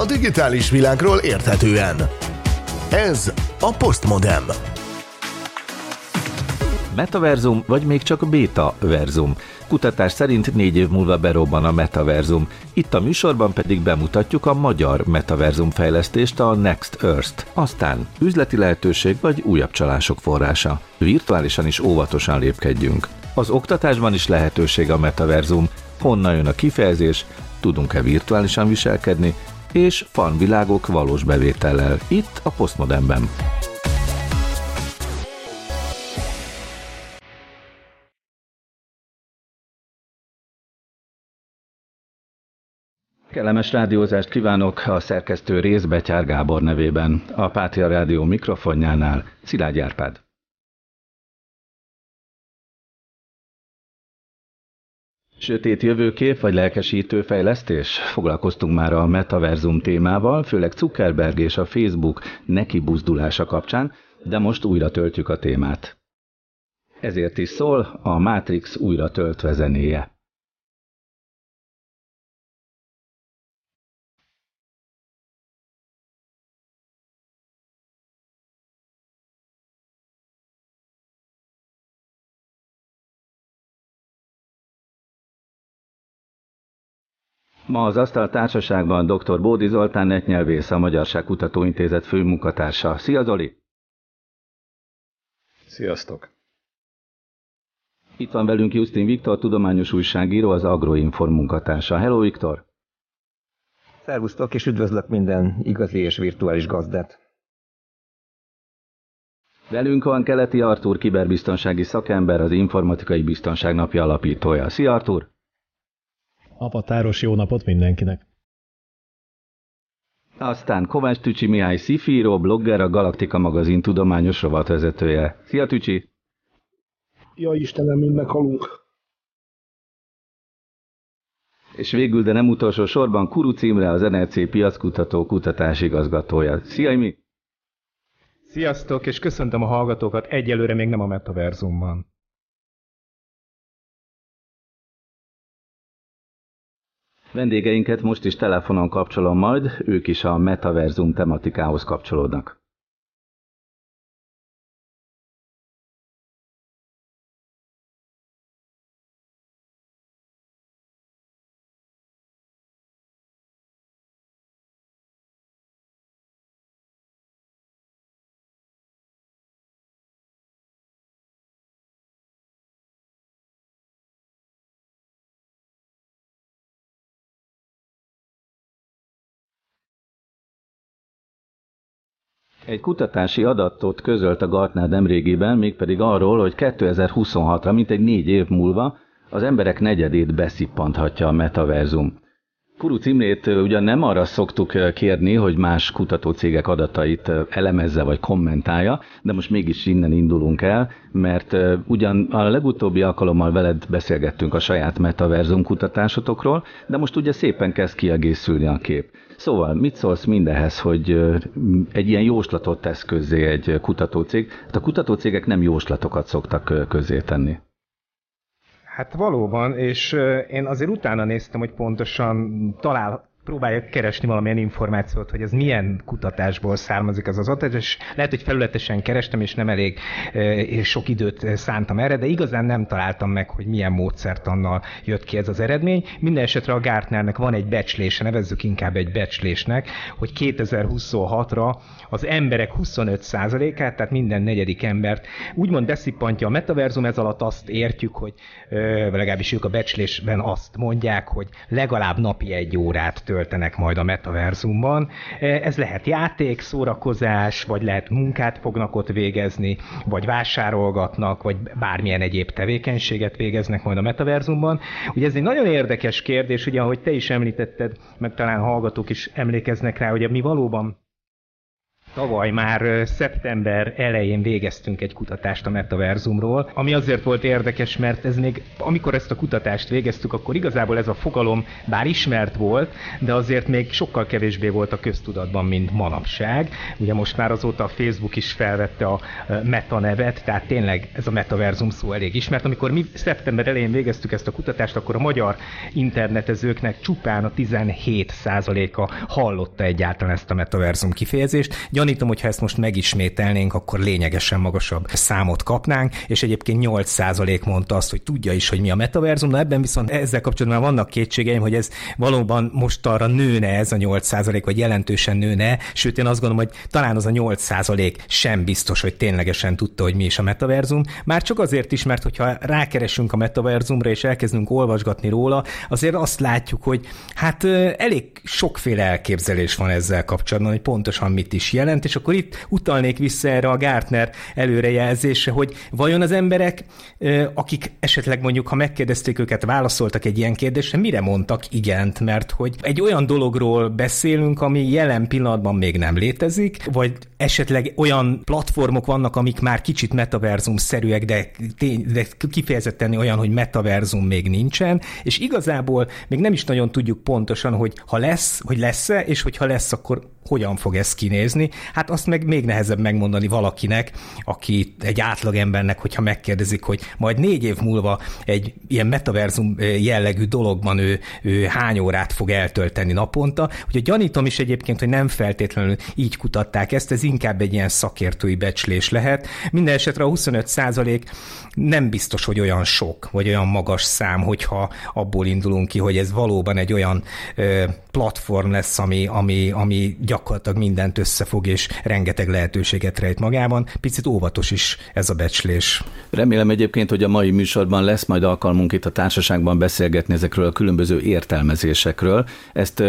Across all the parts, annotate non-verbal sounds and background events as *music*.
a digitális világról érthetően. Ez a Postmodem. Metaverzum, vagy még csak beta verzum. Kutatás szerint négy év múlva berobban a metaverzum. Itt a műsorban pedig bemutatjuk a magyar metaverzum fejlesztést, a Next Earth-t. Aztán üzleti lehetőség vagy újabb csalások forrása. Virtuálisan is óvatosan lépkedjünk. Az oktatásban is lehetőség a metaverzum. Honnan jön a kifejezés, tudunk-e virtuálisan viselkedni, és fanvilágok valós bevétellel, itt a Postmodernben. Kellemes rádiózást kívánok a szerkesztő rész Betyár Gábor nevében, a Pátria Rádió mikrofonjánál Szilágy Árpád. Sötét jövőkép vagy lelkesítő fejlesztés? Foglalkoztunk már a metaverzum témával, főleg Zuckerberg és a Facebook neki buzdulása kapcsán, de most újra töltjük a témát. Ezért is szól a Matrix újra töltve zenéje. Ma az Asztal Társaságban dr. Bódi Zoltán netnyelvész, a Magyarság Kutatóintézet főmunkatársa. Szia Zoli! Sziasztok! Itt van velünk Justin Viktor, tudományos újságíró, az Agroinform munkatársa. Hello Viktor! Szervusztok, és üdvözlök minden igazi és virtuális gazdát! Velünk van Keleti Artur, kiberbiztonsági szakember, az Informatikai Biztonság Napja alapítója. Szia Artur! Avatáros jó napot mindenkinek! Aztán Kovács Tücsi Mihály Szifíró, blogger, a Galaktika magazin tudományos rovatvezetője. Szia Tücsi! Ja Istenem, mind meghalunk! És végül, de nem utolsó sorban, Kuru Címre, az NRC piackutató kutatásigazgatója. Szia Imi! Sziasztok, és köszöntöm a hallgatókat egyelőre még nem a metaverzumban. Vendégeinket most is telefonon kapcsolom majd, ők is a metaverzum tematikához kapcsolódnak. Egy kutatási adatot közölt a Gartner nemrégiben, mégpedig arról, hogy 2026-ra, mint egy négy év múlva, az emberek negyedét beszippanthatja a metaverzum. Kuru Cimrét ugyan nem arra szoktuk kérni, hogy más kutatócégek adatait elemezze vagy kommentálja, de most mégis innen indulunk el, mert ugyan a legutóbbi alkalommal veled beszélgettünk a saját metaverzum kutatásotokról, de most ugye szépen kezd kiegészülni a kép. Szóval mit szólsz mindehez, hogy egy ilyen jóslatot tesz közzé egy kutatócég? Hát a kutatócégek nem jóslatokat szoktak közzé tenni. Hát valóban, és én azért utána néztem, hogy pontosan talál, próbálja keresni valamilyen információt, hogy ez milyen kutatásból származik az az adat, és lehet, hogy felületesen kerestem, és nem elég és sok időt szántam erre, de igazán nem találtam meg, hogy milyen módszertannal jött ki ez az eredmény. Minden esetre a Gartnernek van egy becslése, nevezzük inkább egy becslésnek, hogy 2026-ra az emberek 25%-át, tehát minden negyedik embert úgymond beszippantja a metaverzum, ez alatt azt értjük, hogy legalábbis ők a becslésben azt mondják, hogy legalább napi egy órát töltenek majd a metaverzumban. Ez lehet játék, szórakozás, vagy lehet munkát fognak ott végezni, vagy vásárolgatnak, vagy bármilyen egyéb tevékenységet végeznek majd a metaverzumban. Ugye ez egy nagyon érdekes kérdés, ugye ahogy te is említetted, meg talán hallgatók is emlékeznek rá, hogy mi valóban Tavaly már szeptember elején végeztünk egy kutatást a metaverzumról, ami azért volt érdekes, mert ez még, amikor ezt a kutatást végeztük, akkor igazából ez a fogalom bár ismert volt, de azért még sokkal kevésbé volt a köztudatban, mint manapság. Ugye most már azóta a Facebook is felvette a meta nevet, tehát tényleg ez a metaverzum szó elég ismert. Amikor mi szeptember elején végeztük ezt a kutatást, akkor a magyar internetezőknek csupán a 17%-a hallotta egyáltalán ezt a metaverzum kifejezést. Gyanítom, hogy ha ezt most megismételnénk, akkor lényegesen magasabb számot kapnánk, és egyébként 8% mondta azt, hogy tudja is, hogy mi a metaverzum. Na ebben viszont ezzel kapcsolatban vannak kétségeim, hogy ez valóban most arra nőne ez a 8%, vagy jelentősen nőne, sőt én azt gondolom, hogy talán az a 8% sem biztos, hogy ténylegesen tudta, hogy mi is a metaverzum. Már csak azért is, mert hogyha rákeresünk a metaverzumra, és elkezdünk olvasgatni róla, azért azt látjuk, hogy hát elég sokféle elképzelés van ezzel kapcsolatban, hogy pontosan mit is jelent, és akkor itt utalnék vissza erre a Gartner előrejelzése, hogy vajon az emberek, akik esetleg mondjuk, ha megkérdezték őket, válaszoltak egy ilyen kérdésre, mire mondtak igent, mert hogy egy olyan dologról beszélünk, ami jelen pillanatban még nem létezik, vagy esetleg olyan platformok vannak, amik már kicsit metaverzum-szerűek, de, de kifejezetten olyan, hogy metaverzum még nincsen, és igazából még nem is nagyon tudjuk pontosan, hogy ha lesz, hogy lesz-e, és hogyha lesz, akkor hogyan fog ez kinézni. Hát azt meg még nehezebb megmondani valakinek, aki egy átlagembernek, hogyha megkérdezik, hogy majd négy év múlva egy ilyen metaverzum jellegű dologban ő, ő hány órát fog eltölteni naponta. Ugye gyanítom is egyébként, hogy nem feltétlenül így kutatták ezt, ez inkább egy ilyen szakértői becslés lehet. Minden esetre a 25 százalék nem biztos, hogy olyan sok, vagy olyan magas szám, hogyha abból indulunk ki, hogy ez valóban egy olyan ö, platform lesz, ami, ami, ami gyakorlatilag mindent összefog, és rengeteg lehetőséget rejt magában. Picit óvatos is ez a becslés. Remélem egyébként, hogy a mai műsorban lesz majd alkalmunk itt a társaságban beszélgetni ezekről a különböző értelmezésekről. Ezt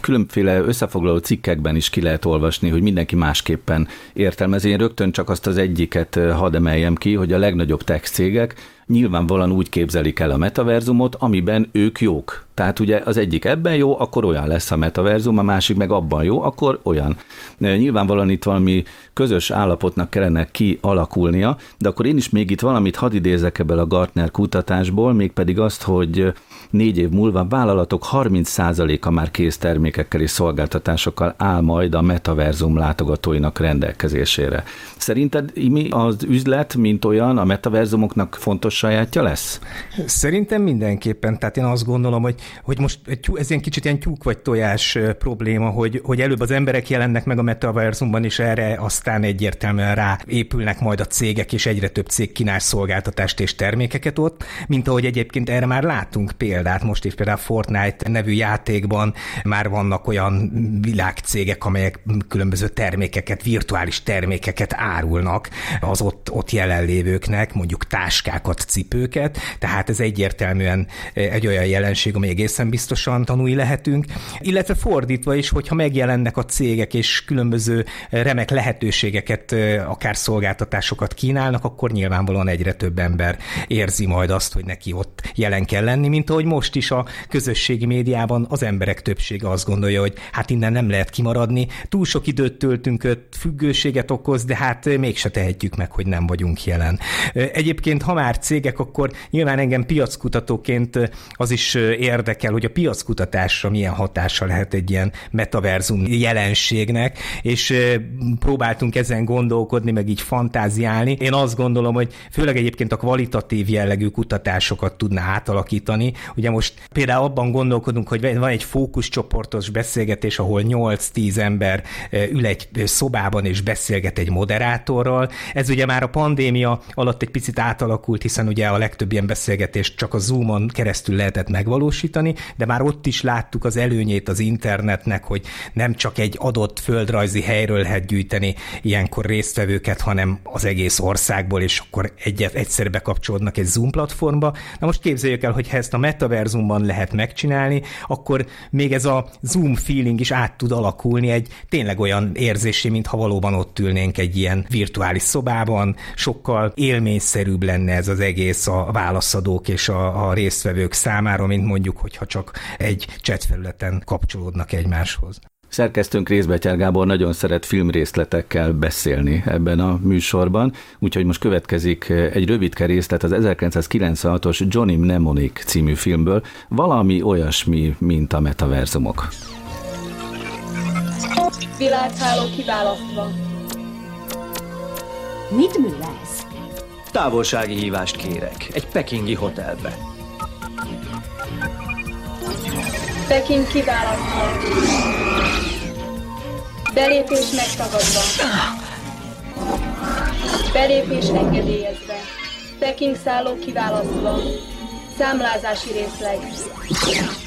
különféle összefoglaló cikkekben is ki lehet olvasni, hogy mindenki másképpen értelmezi. Én rögtön csak azt az egyiket hadd emeljem ki, hogy a legnagyobb tech cégek nyilvánvalóan úgy képzelik el a metaverzumot, amiben ők jók. Tehát ugye az egyik ebben jó, akkor olyan lesz a metaverzum, a másik meg abban jó, akkor olyan. Nyilvánvalóan itt valami közös állapotnak kellene kialakulnia, de akkor én is még itt valamit hadd idézek ebből a Gartner kutatásból, mégpedig azt, hogy négy év múlva vállalatok 30%-a már kész termékekkel és szolgáltatásokkal áll majd a metaverzum látogatóinak rendelkezésére. Szerinted mi az üzlet, mint olyan, a metaverzumoknak fontos sajátja lesz? Szerintem mindenképpen. Tehát én azt gondolom, hogy, hogy most ez ilyen kicsit ilyen tyúk vagy tojás probléma, hogy, hogy előbb az emberek jelennek meg a metaverzumban, és erre aztán egyértelműen rá épülnek majd a cégek, és egyre több cég kínál szolgáltatást és termékeket ott, mint ahogy egyébként erre már látunk példát. Most is például Fortnite nevű játékban már vannak olyan világcégek, amelyek különböző termékeket, virtuális termékeket árulnak az ott, ott jelenlévőknek, mondjuk táskákat, cipőket, tehát ez egyértelműen egy olyan jelenség, ami egészen biztosan tanulni lehetünk, illetve fordítva is, hogyha megjelennek a cégek és különböző remek lehetőségeket, akár szolgáltatásokat kínálnak, akkor nyilvánvalóan egyre több ember érzi majd azt, hogy neki ott jelen kell lenni, mint ahogy most is a közösségi médiában az emberek többsége azt gondolja, hogy hát innen nem lehet kimaradni, túl sok időt töltünk, függőséget okoz, de hát mégse tehetjük meg, hogy nem vagyunk jelen. Egyébként, ha már cégek, akkor nyilván engem piackutatóként az is érdekel, hogy a piackutatásra milyen hatása lehet egy ilyen metaverzum jelenségnek, és próbáltunk ezen gondolkodni, meg így fantáziálni. Én azt gondolom, hogy főleg egyébként a kvalitatív jellegű kutatásokat tudná átalakítani. Ugye most például abban gondolkodunk, hogy van egy fókuszcsoportos beszélgetés, ahol 8-10 ember ül egy szobában és beszélget egy moderátorral. Ez ugye már a pandémia alatt egy picit átalakult, hiszen ugye a legtöbb ilyen beszélgetést csak a Zoomon keresztül lehetett megvalósítani, de már ott is láttuk az előnyét az internetnek, hogy nem csak egy adott földrajzi helyről lehet gyűjteni ilyenkor résztvevőket, hanem az egész országból, és akkor egyet egyszer bekapcsolódnak egy Zoom platformba. Na most képzeljük el, hogy ezt a metaverzumban lehet megcsinálni, akkor még ez a Zoom feeling is át tud alakulni egy tényleg olyan érzésé, mintha valóban ott ülnénk egy ilyen virtuális szobában, sokkal élményszerűbb lenne ez az egész a válaszadók és a, a résztvevők számára, mint mondjuk, hogyha csak egy chat felületen kapcsolódnak egymáshoz. Szerkesztőnk Részbetyár Gábor nagyon szeret filmrészletekkel beszélni ebben a műsorban, úgyhogy most következik egy rövidke részlet az 1996-os Johnny Mnemonic című filmből, valami olyasmi, mint a metaverzumok. Világháló kiválasztva. Mit művelsz? Távolsági hívást kérek. Egy pekingi hotelbe. Peking kiválasztva. Belépés megtagadva. Belépés engedélyezve. Peking szálló kiválasztva. Számlázási részleg.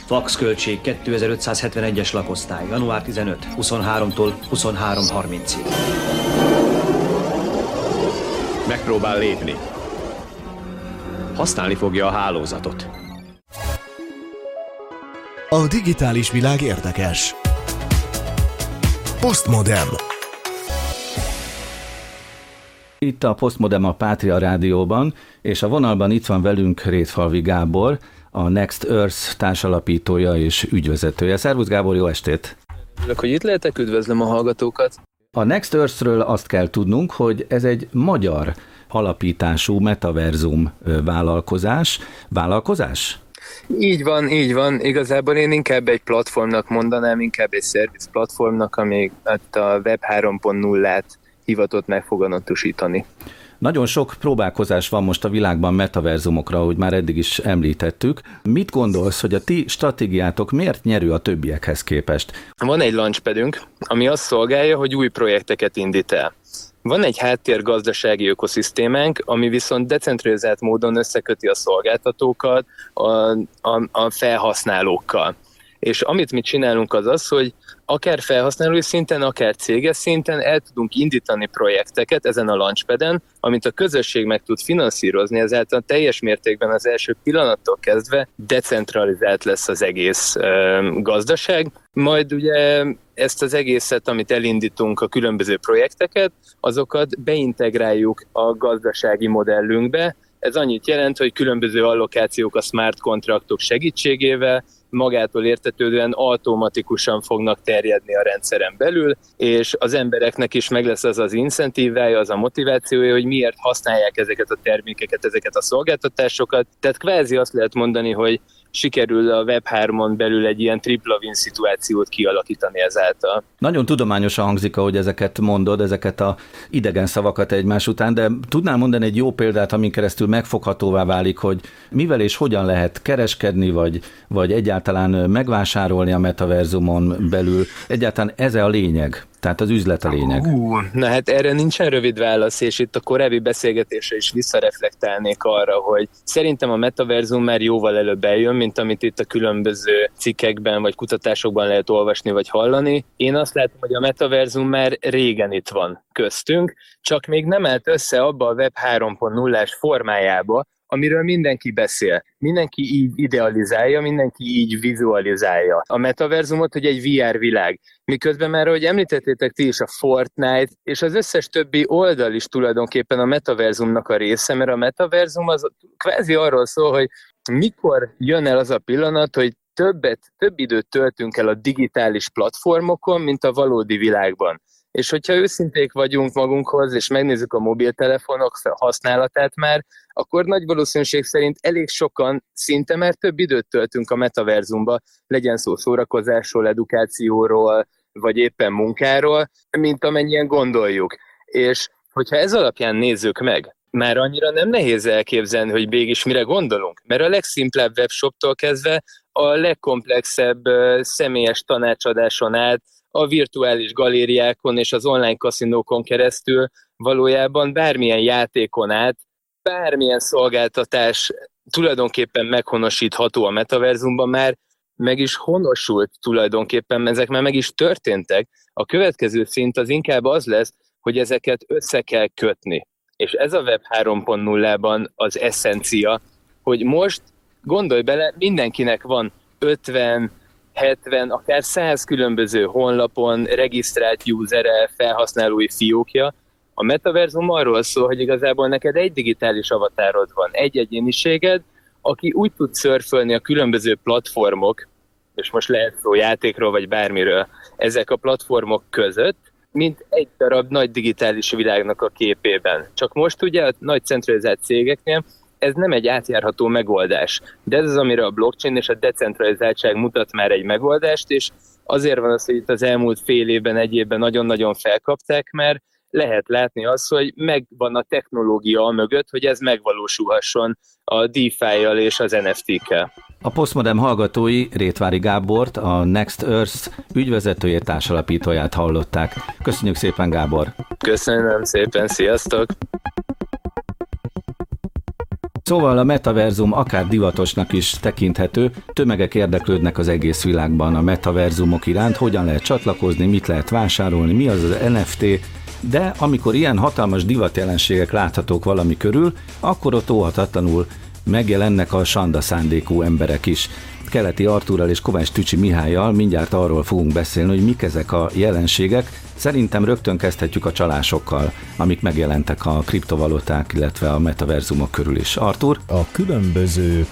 Fax költség 2571-es lakosztály, január 15, 23-tól 23.30-ig. Megpróbál lépni. Használni fogja a hálózatot. A digitális világ érdekes. Postmodem. Itt a Postmodem a Pátria Rádióban, és a vonalban itt van velünk Rétfalvi Gábor, a Next Earth társalapítója és ügyvezetője. Szervusz Gábor, jó estét! Örülök, hogy itt lehetek, üdvözlöm a hallgatókat. A Next Earth-ről azt kell tudnunk, hogy ez egy magyar alapítású metaverzum vállalkozás. Vállalkozás? Így van, így van. Igazából én inkább egy platformnak mondanám, inkább egy szerviz platformnak, ami a Web 3.0-át hivatott megfoganatosítani. Nagyon sok próbálkozás van most a világban metaverzumokra, ahogy már eddig is említettük. Mit gondolsz, hogy a ti stratégiátok miért nyerő a többiekhez képest? Van egy launchpadünk, ami azt szolgálja, hogy új projekteket indít el. Van egy háttér gazdasági ökoszisztémánk, ami viszont decentralizált módon összeköti a szolgáltatókat a, a, a felhasználókkal. És amit mi csinálunk az az, hogy akár felhasználói szinten, akár céges szinten el tudunk indítani projekteket ezen a launchpaden, amit a közösség meg tud finanszírozni, ezáltal teljes mértékben az első pillanattól kezdve decentralizált lesz az egész ö, gazdaság. Majd ugye ezt az egészet, amit elindítunk, a különböző projekteket, azokat beintegráljuk a gazdasági modellünkbe, ez annyit jelent, hogy különböző allokációk a smart kontraktok segítségével magától értetődően automatikusan fognak terjedni a rendszeren belül, és az embereknek is meg lesz az az incentívája, az a motivációja, hogy miért használják ezeket a termékeket, ezeket a szolgáltatásokat. Tehát kvázi azt lehet mondani, hogy sikerül a Web3-on belül egy ilyen tripla win szituációt kialakítani ezáltal. Nagyon tudományosan hangzik, ahogy ezeket mondod, ezeket a idegen szavakat egymás után, de tudnál mondani egy jó példát, amin keresztül megfoghatóvá válik, hogy mivel és hogyan lehet kereskedni, vagy, vagy egyáltalán megvásárolni a metaverzumon belül. Egyáltalán ez a lényeg. Tehát az üzlet a lényeg. Uh, na hát erre nincsen rövid válasz, és itt a korábbi beszélgetésre is visszareflektálnék arra, hogy szerintem a metaverzum már jóval előbb eljön, mint amit itt a különböző cikkekben vagy kutatásokban lehet olvasni vagy hallani. Én azt látom, hogy a metaverzum már régen itt van köztünk, csak még nem állt össze abba a Web 3.0-ás formájába, amiről mindenki beszél. Mindenki így idealizálja, mindenki így vizualizálja. A metaverzumot, hogy egy VR világ. Miközben már, ahogy említettétek ti is, a Fortnite és az összes többi oldal is tulajdonképpen a metaverzumnak a része, mert a metaverzum az kvázi arról szól, hogy mikor jön el az a pillanat, hogy többet, több időt töltünk el a digitális platformokon, mint a valódi világban. És hogyha őszinték vagyunk magunkhoz, és megnézzük a mobiltelefonok használatát már, akkor nagy valószínűség szerint elég sokan szinte már több időt töltünk a metaverzumba, legyen szó szórakozásról, edukációról, vagy éppen munkáról, mint amennyien gondoljuk. És hogyha ez alapján nézzük meg, már annyira nem nehéz elképzelni, hogy mégis mire gondolunk. Mert a legszimplebb webshoptól kezdve a legkomplexebb személyes tanácsadáson át, a virtuális galériákon és az online kaszinókon keresztül valójában bármilyen játékon át, bármilyen szolgáltatás tulajdonképpen meghonosítható a metaverzumban már, meg is honosult tulajdonképpen, ezek már meg is történtek. A következő szint az inkább az lesz, hogy ezeket össze kell kötni. És ez a Web 3.0-ban az eszencia, hogy most gondolj bele, mindenkinek van 50, 70, akár 100 különböző honlapon regisztrált usere, felhasználói fiókja. A metaverzum arról szól, hogy igazából neked egy digitális avatárod van, egy egyéniséged, aki úgy tud szörfölni a különböző platformok és most lehet szó játékról, vagy bármiről, ezek a platformok között, mint egy darab nagy digitális világnak a képében. Csak most ugye a nagy centralizált cégeknél ez nem egy átjárható megoldás, de ez az, amire a blockchain és a decentralizáltság mutat már egy megoldást, és azért van az, hogy itt az elmúlt fél évben, egy évben nagyon-nagyon felkapták, mert lehet látni azt, hogy megvan a technológia a mögött, hogy ez megvalósulhasson a DeFi-jal és az NFT-kkel. A Postmodem hallgatói Rétvári Gábort, a Next Earth ügyvezetőjét társalapítóját hallották. Köszönjük szépen, Gábor! Köszönöm szépen, sziasztok! Szóval a metaverzum akár divatosnak is tekinthető, tömegek érdeklődnek az egész világban a metaverzumok iránt, hogyan lehet csatlakozni, mit lehet vásárolni, mi az az NFT, de amikor ilyen hatalmas divatjelenségek láthatók valami körül, akkor ott óhatatlanul megjelennek a sanda szándékú emberek is. Keleti Artúrral és Kovács Tücsi Mihályjal mindjárt arról fogunk beszélni, hogy mik ezek a jelenségek. Szerintem rögtön kezdhetjük a csalásokkal, amik megjelentek a kriptovaluták, illetve a metaverzumok körül is. Artur? A különböző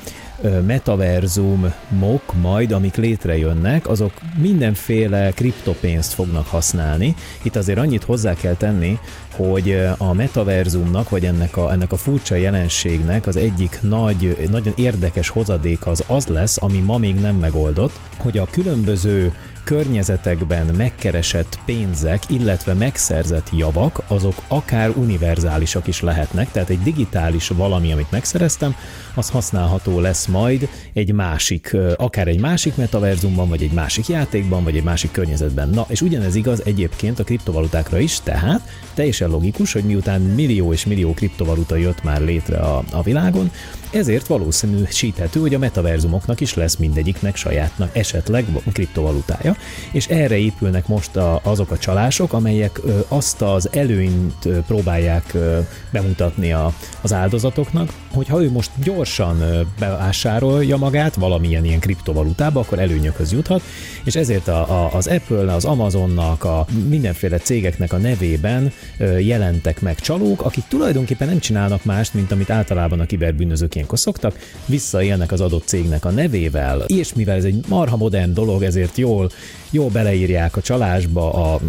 metaverzumok majd, amik létrejönnek, azok mindenféle kriptopénzt fognak használni. Itt azért annyit hozzá kell tenni, hogy a metaverzumnak, vagy ennek a, ennek a furcsa jelenségnek az egyik nagy, nagyon érdekes hozadék az az lesz, ami ma még nem megoldott, hogy a különböző környezetekben megkeresett pénzek, illetve megszerzett javak, azok akár univerzálisak is lehetnek, tehát egy digitális valami, amit megszereztem, az használható lesz majd egy másik, akár egy másik metaverzumban, vagy egy másik játékban, vagy egy másik környezetben. Na, és ugyanez igaz egyébként a kriptovalutákra is, tehát teljesen logikus, hogy miután millió és millió kriptovaluta jött már létre a, a világon, ezért valószínűsíthető, hogy a metaverzumoknak is lesz mindegyiknek sajátnak esetleg kriptovalutája, és erre épülnek most a, azok a csalások, amelyek ö, azt az előnyt ö, próbálják ö, bemutatni a, az áldozatoknak, hogy ha ő most gyorsan ö, bevásárolja magát valamilyen ilyen kriptovalutába, akkor előnyökhöz juthat, és ezért a, a, az Apple, az Amazonnak, a mindenféle cégeknek a nevében ö, jelentek meg csalók, akik tulajdonképpen nem csinálnak mást, mint amit általában a kiberbűnözők ilyenkor szoktak, visszaélnek az adott cégnek a nevével, és mivel ez egy marha modern dolog, ezért jól, jól beleírják a csalásba, a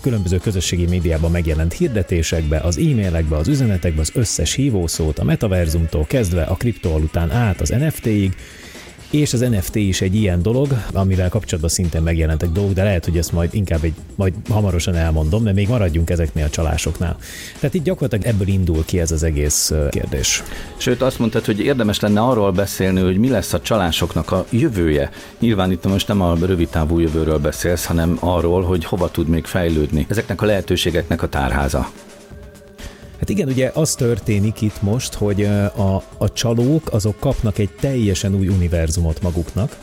különböző közösségi médiában megjelent hirdetésekbe, az e-mailekbe, az üzenetekbe, az összes hívószót, a metaverzumtól kezdve a kriptovalután át az NFT-ig, és az NFT is egy ilyen dolog, amivel kapcsolatban szintén megjelentek dolgok, de lehet, hogy ezt majd inkább egy, majd hamarosan elmondom, de még maradjunk ezeknél a csalásoknál. Tehát itt gyakorlatilag ebből indul ki ez az egész kérdés. Sőt, azt mondtad, hogy érdemes lenne arról beszélni, hogy mi lesz a csalásoknak a jövője. Nyilván itt most nem a rövid távú jövőről beszélsz, hanem arról, hogy hova tud még fejlődni. Ezeknek a lehetőségeknek a tárháza. Hát igen, ugye az történik itt most, hogy a, a csalók azok kapnak egy teljesen új univerzumot maguknak,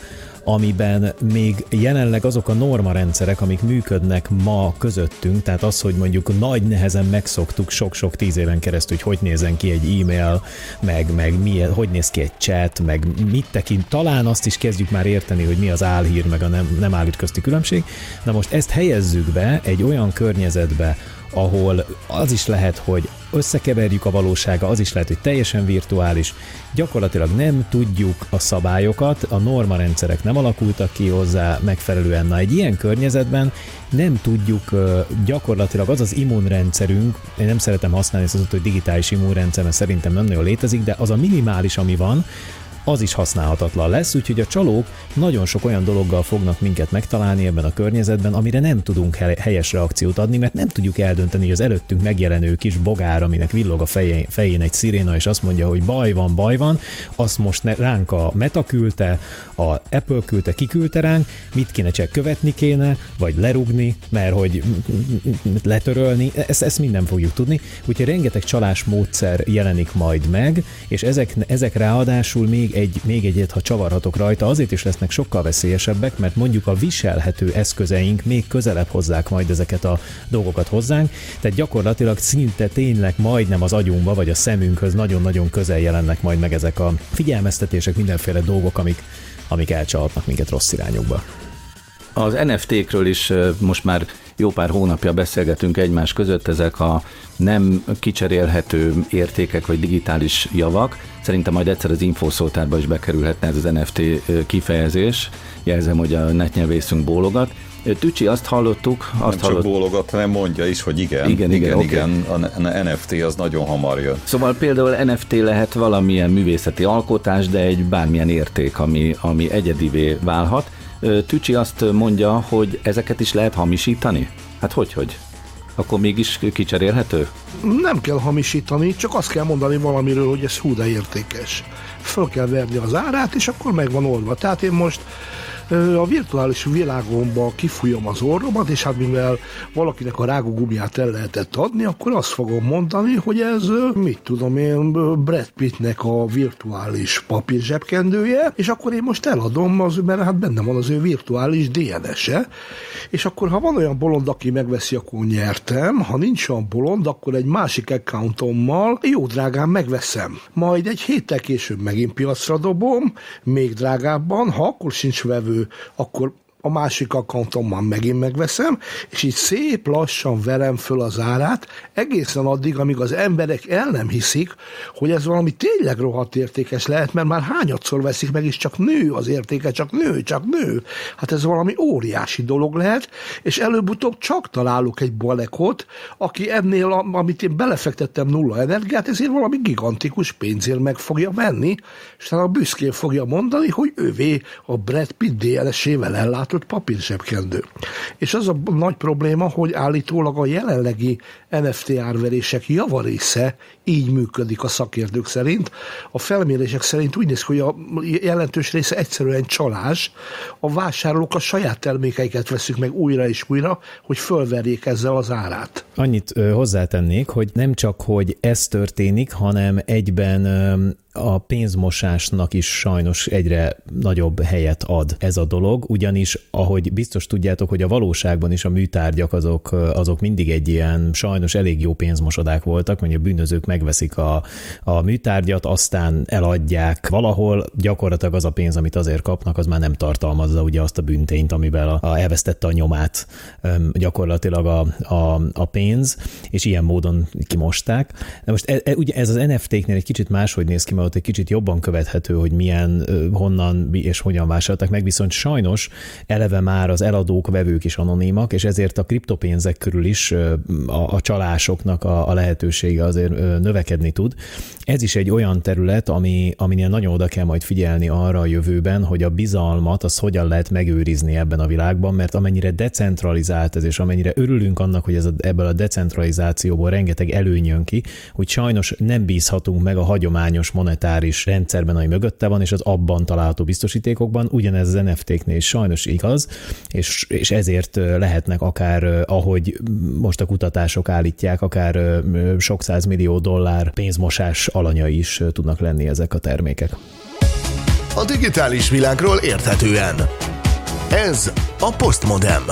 amiben még jelenleg azok a norma rendszerek, amik működnek ma közöttünk, tehát az, hogy mondjuk nagy nehezen megszoktuk sok-sok tíz éven keresztül, hogy hogy nézen ki egy e-mail, meg, meg milyen, hogy néz ki egy chat, meg mit tekint, talán azt is kezdjük már érteni, hogy mi az álhír, meg a nem, nem állít közti különbség. Na most ezt helyezzük be egy olyan környezetbe, ahol az is lehet, hogy összekeverjük a valósága, az is lehet, hogy teljesen virtuális. Gyakorlatilag nem tudjuk a szabályokat, a norma rendszerek nem alakultak ki hozzá megfelelően. Na egy ilyen környezetben nem tudjuk gyakorlatilag az az immunrendszerünk, én nem szeretem használni ezt az, hogy digitális immunrendszer, mert szerintem nem nagyon létezik, de az a minimális, ami van, az is használhatatlan lesz, úgyhogy a csalók nagyon sok olyan dologgal fognak minket megtalálni ebben a környezetben, amire nem tudunk helyes reakciót adni, mert nem tudjuk eldönteni, hogy az előttünk megjelenő kis bogár, aminek villog a fején, fején egy sziréna, és azt mondja, hogy baj van, baj van, azt most ránk a Meta küldte, a Apple küldte, kiküldte ránk, mit kéne csak követni kéne, vagy lerugni, mert hogy letörölni, ezt, ezt minden fogjuk tudni. Úgyhogy rengeteg csalás módszer jelenik majd meg, és ezek, ezek ráadásul még egy, még egyet, ha csavarhatok rajta, azért is lesznek sokkal veszélyesebbek, mert mondjuk a viselhető eszközeink még közelebb hozzák majd ezeket a dolgokat hozzánk, tehát gyakorlatilag szinte tényleg majdnem az agyunkba vagy a szemünkhöz nagyon-nagyon közel jelennek majd meg ezek a figyelmeztetések, mindenféle dolgok, amik, amik elcsalhatnak minket rossz irányokba. Az NFT-kről is most már jó pár hónapja beszélgetünk egymás között, ezek a nem kicserélhető értékek vagy digitális javak. Szerintem majd egyszer az infoszótárba is bekerülhetne ez az NFT kifejezés. Jelzem, hogy a netnyelvészünk bólogat. Tücsi, azt hallottuk... Azt nem csak bólogat, hanem mondja is, hogy igen. Igen, igen, igen, igen okay. a NFT az nagyon hamar jön. Szóval például NFT lehet valamilyen művészeti alkotás, de egy bármilyen érték, ami, ami egyedivé válhat. Tücsi azt mondja, hogy ezeket is lehet hamisítani? Hát hogy, hogy? Akkor mégis kicserélhető? Nem kell hamisítani, csak azt kell mondani valamiről, hogy ez hú de értékes. Föl kell verni az árát, és akkor meg van oldva. Tehát én most a virtuális világomba kifújom az orromat, és hát mivel valakinek a rágógumiát el lehetett adni, akkor azt fogom mondani, hogy ez, mit tudom én, Brad Pittnek a virtuális papír zsebkendője, és akkor én most eladom, az, mert hát benne van az ő virtuális DNS-e, és akkor ha van olyan bolond, aki megveszi, akkor nyertem, ha nincs olyan bolond, akkor egy másik accountommal jó drágán megveszem. Majd egy héttel később megint piacra dobom, még drágábban, ha akkor sincs vevő akkor a másik accountommal megint megveszem, és így szép lassan verem föl az árát, egészen addig, amíg az emberek el nem hiszik, hogy ez valami tényleg rohadt értékes lehet, mert már hányadszor veszik meg, és csak nő az értéke, csak nő, csak nő. Hát ez valami óriási dolog lehet, és előbb-utóbb csak találok egy balekot, aki ennél, amit én belefektettem nulla energiát, ezért valami gigantikus pénzért meg fogja venni, és talán a büszkén fogja mondani, hogy ővé a Brad Pitt DLS-ével ellát gyártott papírsebkendő. És az a nagy probléma, hogy állítólag a jelenlegi NFT árverések javarésze így működik a szakértők szerint. A felmérések szerint úgy néz ki, hogy a jelentős része egyszerűen csalás. A vásárlók a saját termékeiket veszük meg újra és újra, hogy fölverjék ezzel az árát. Annyit hozzátennék, hogy nem csak, hogy ez történik, hanem egyben a pénzmosásnak is sajnos egyre nagyobb helyet ad ez a dolog, ugyanis ahogy biztos tudjátok, hogy a valóságban is a műtárgyak azok, azok mindig egy ilyen sajnos elég jó pénzmosodák voltak, mert a bűnözők megveszik a, a műtárgyat, aztán eladják valahol, gyakorlatilag az a pénz, amit azért kapnak, az már nem tartalmazza ugye azt a büntényt, amivel a, a elvesztette a nyomát gyakorlatilag a, a, a pénz, és ilyen módon kimosták. De most e, e, ugye ez az NFT-knél egy kicsit máshogy néz ki, ott egy kicsit jobban követhető, hogy milyen, honnan és hogyan vásároltak meg, viszont sajnos eleve már az eladók, vevők is anonimak, és ezért a kriptopénzek körül is a, a csalásoknak a, a lehetősége azért növekedni tud. Ez is egy olyan terület, ami, aminél nagyon oda kell majd figyelni arra a jövőben, hogy a bizalmat az hogyan lehet megőrizni ebben a világban, mert amennyire decentralizált ez, és amennyire örülünk annak, hogy ez a, ebből a decentralizációból rengeteg előny jön ki, hogy sajnos nem bízhatunk meg a hagyományos monetáris rendszerben, ami mögötte van, és az abban található biztosítékokban. Ugyanez az NFT-knél is sajnos igaz, és, és ezért lehetnek akár, ahogy most a kutatások állítják, akár sok millió dollár pénzmosás alanyai is tudnak lenni ezek a termékek. A digitális világról érthetően. Ez a Postmodem.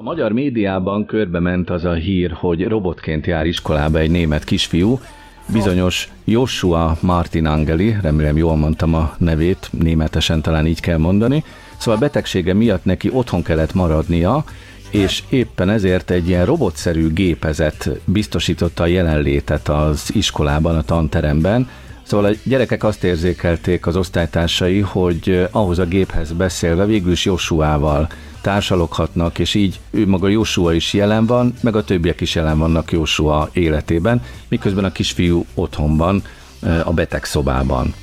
A magyar médiában körbe ment az a hír, hogy robotként jár iskolába egy német kisfiú, bizonyos Joshua Martin Angeli, remélem jól mondtam a nevét, németesen talán így kell mondani, szóval betegsége miatt neki otthon kellett maradnia, és éppen ezért egy ilyen robotszerű gépezet biztosította a jelenlétet az iskolában, a tanteremben, Szóval a gyerekek azt érzékelték az osztálytársai, hogy ahhoz a géphez beszélve végül is Josuával társaloghatnak, és így ő maga Jósua is jelen van, meg a többiek is jelen vannak Jósua életében, miközben a kisfiú otthonban, a beteg szobában.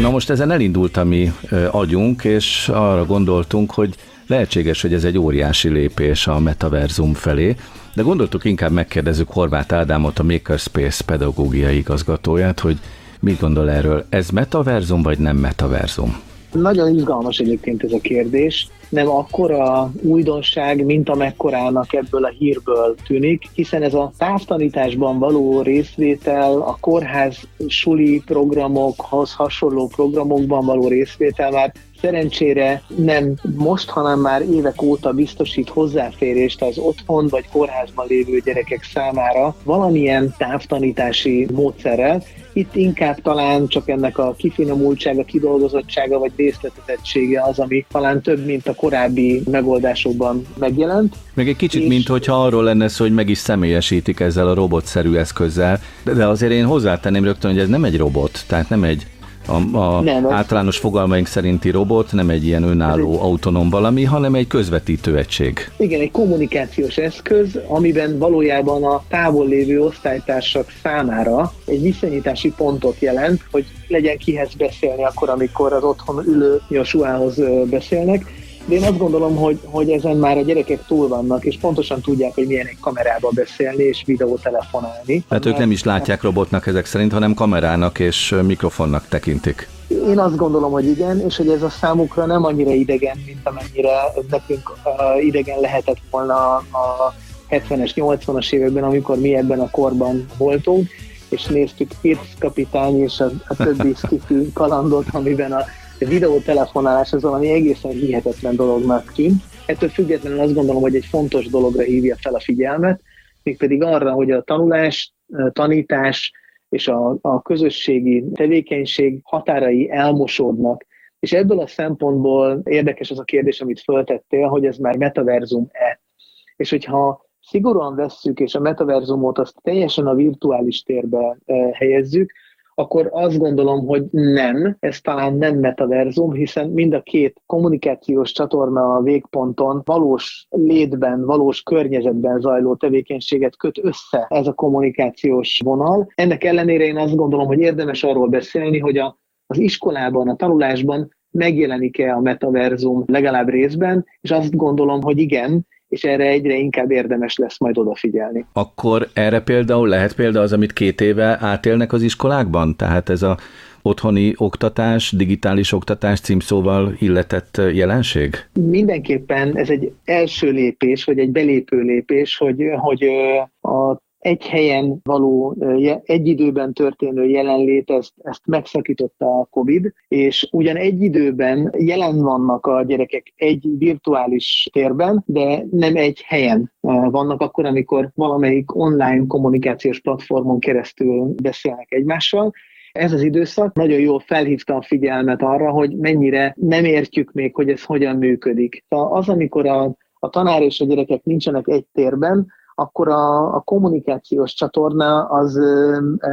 Na most ezen elindult a mi agyunk, és arra gondoltunk, hogy Lehetséges, hogy ez egy óriási lépés a metaverzum felé, de gondoltuk inkább megkérdezzük Horváth Ádámot, a Makerspace pedagógiai igazgatóját, hogy mit gondol erről. Ez metaverzum vagy nem metaverzum? Nagyon izgalmas egyébként ez a kérdés. Nem akkora újdonság, mint amekkorának ebből a hírből tűnik, hiszen ez a távtanításban való részvétel, a kórház suli programokhoz hasonló programokban való részvétel már szerencsére nem most, hanem már évek óta biztosít hozzáférést az otthon vagy kórházban lévő gyerekek számára valamilyen távtanítási módszerrel, itt inkább talán csak ennek a kifinomultsága, kidolgozottsága vagy részletezettsége az, ami talán több, mint a korábbi megoldásokban megjelent. Meg egy kicsit, és... mint hogyha arról lenne szó, hogy meg is személyesítik ezzel a robotszerű eszközzel, de azért én hozzátenném rögtön, hogy ez nem egy robot, tehát nem egy a, a nem, általános fogalmaink szerinti robot nem egy ilyen önálló egy... autonóm valami, hanem egy közvetítő egység. Igen, egy kommunikációs eszköz, amiben valójában a távol lévő osztálytársak számára egy viszonyítási pontot jelent, hogy legyen kihez beszélni akkor, amikor az otthon ülő Josuához beszélnek, de én azt gondolom, hogy, hogy ezen már a gyerekek túl vannak, és pontosan tudják, hogy milyen egy kamerába beszélni és videótelefonálni. Hát ők nem is látják robotnak ezek szerint, hanem kamerának és mikrofonnak tekintik. Én azt gondolom, hogy igen, és hogy ez a számukra nem annyira idegen, mint amennyire nekünk uh, idegen lehetett volna a 70-es, 80-as években, amikor mi ebben a korban voltunk, és néztük Pirc kapitány és a, a többi *laughs* kalandot, amiben a videótelefonálás az valami egészen hihetetlen dolognak tűnt. Ettől függetlenül azt gondolom, hogy egy fontos dologra hívja fel a figyelmet, mégpedig arra, hogy a tanulás, tanítás és a, a közösségi tevékenység határai elmosódnak. És ebből a szempontból érdekes az a kérdés, amit föltettél, hogy ez már metaverzum-e. És hogyha szigorúan vesszük, és a metaverzumot azt teljesen a virtuális térbe helyezzük, akkor azt gondolom, hogy nem, ez talán nem metaverzum, hiszen mind a két kommunikációs csatorna a végponton valós létben, valós környezetben zajló tevékenységet köt össze ez a kommunikációs vonal. Ennek ellenére én azt gondolom, hogy érdemes arról beszélni, hogy a, az iskolában, a tanulásban megjelenik-e a metaverzum legalább részben, és azt gondolom, hogy igen, és erre egyre inkább érdemes lesz majd odafigyelni. Akkor erre például lehet példa az, amit két éve átélnek az iskolákban? Tehát ez a otthoni oktatás, digitális oktatás címszóval illetett jelenség? Mindenképpen ez egy első lépés, vagy egy belépő lépés, hogy, hogy a egy helyen való, egy időben történő jelenlét, ezt, ezt megszakította a COVID, és ugyan egy időben jelen vannak a gyerekek egy virtuális térben, de nem egy helyen vannak akkor, amikor valamelyik online kommunikációs platformon keresztül beszélnek egymással, ez az időszak nagyon jól felhívta a figyelmet arra, hogy mennyire nem értjük még, hogy ez hogyan működik. Az, amikor a, a tanár és a gyerekek nincsenek egy térben, akkor a, a kommunikációs csatorna az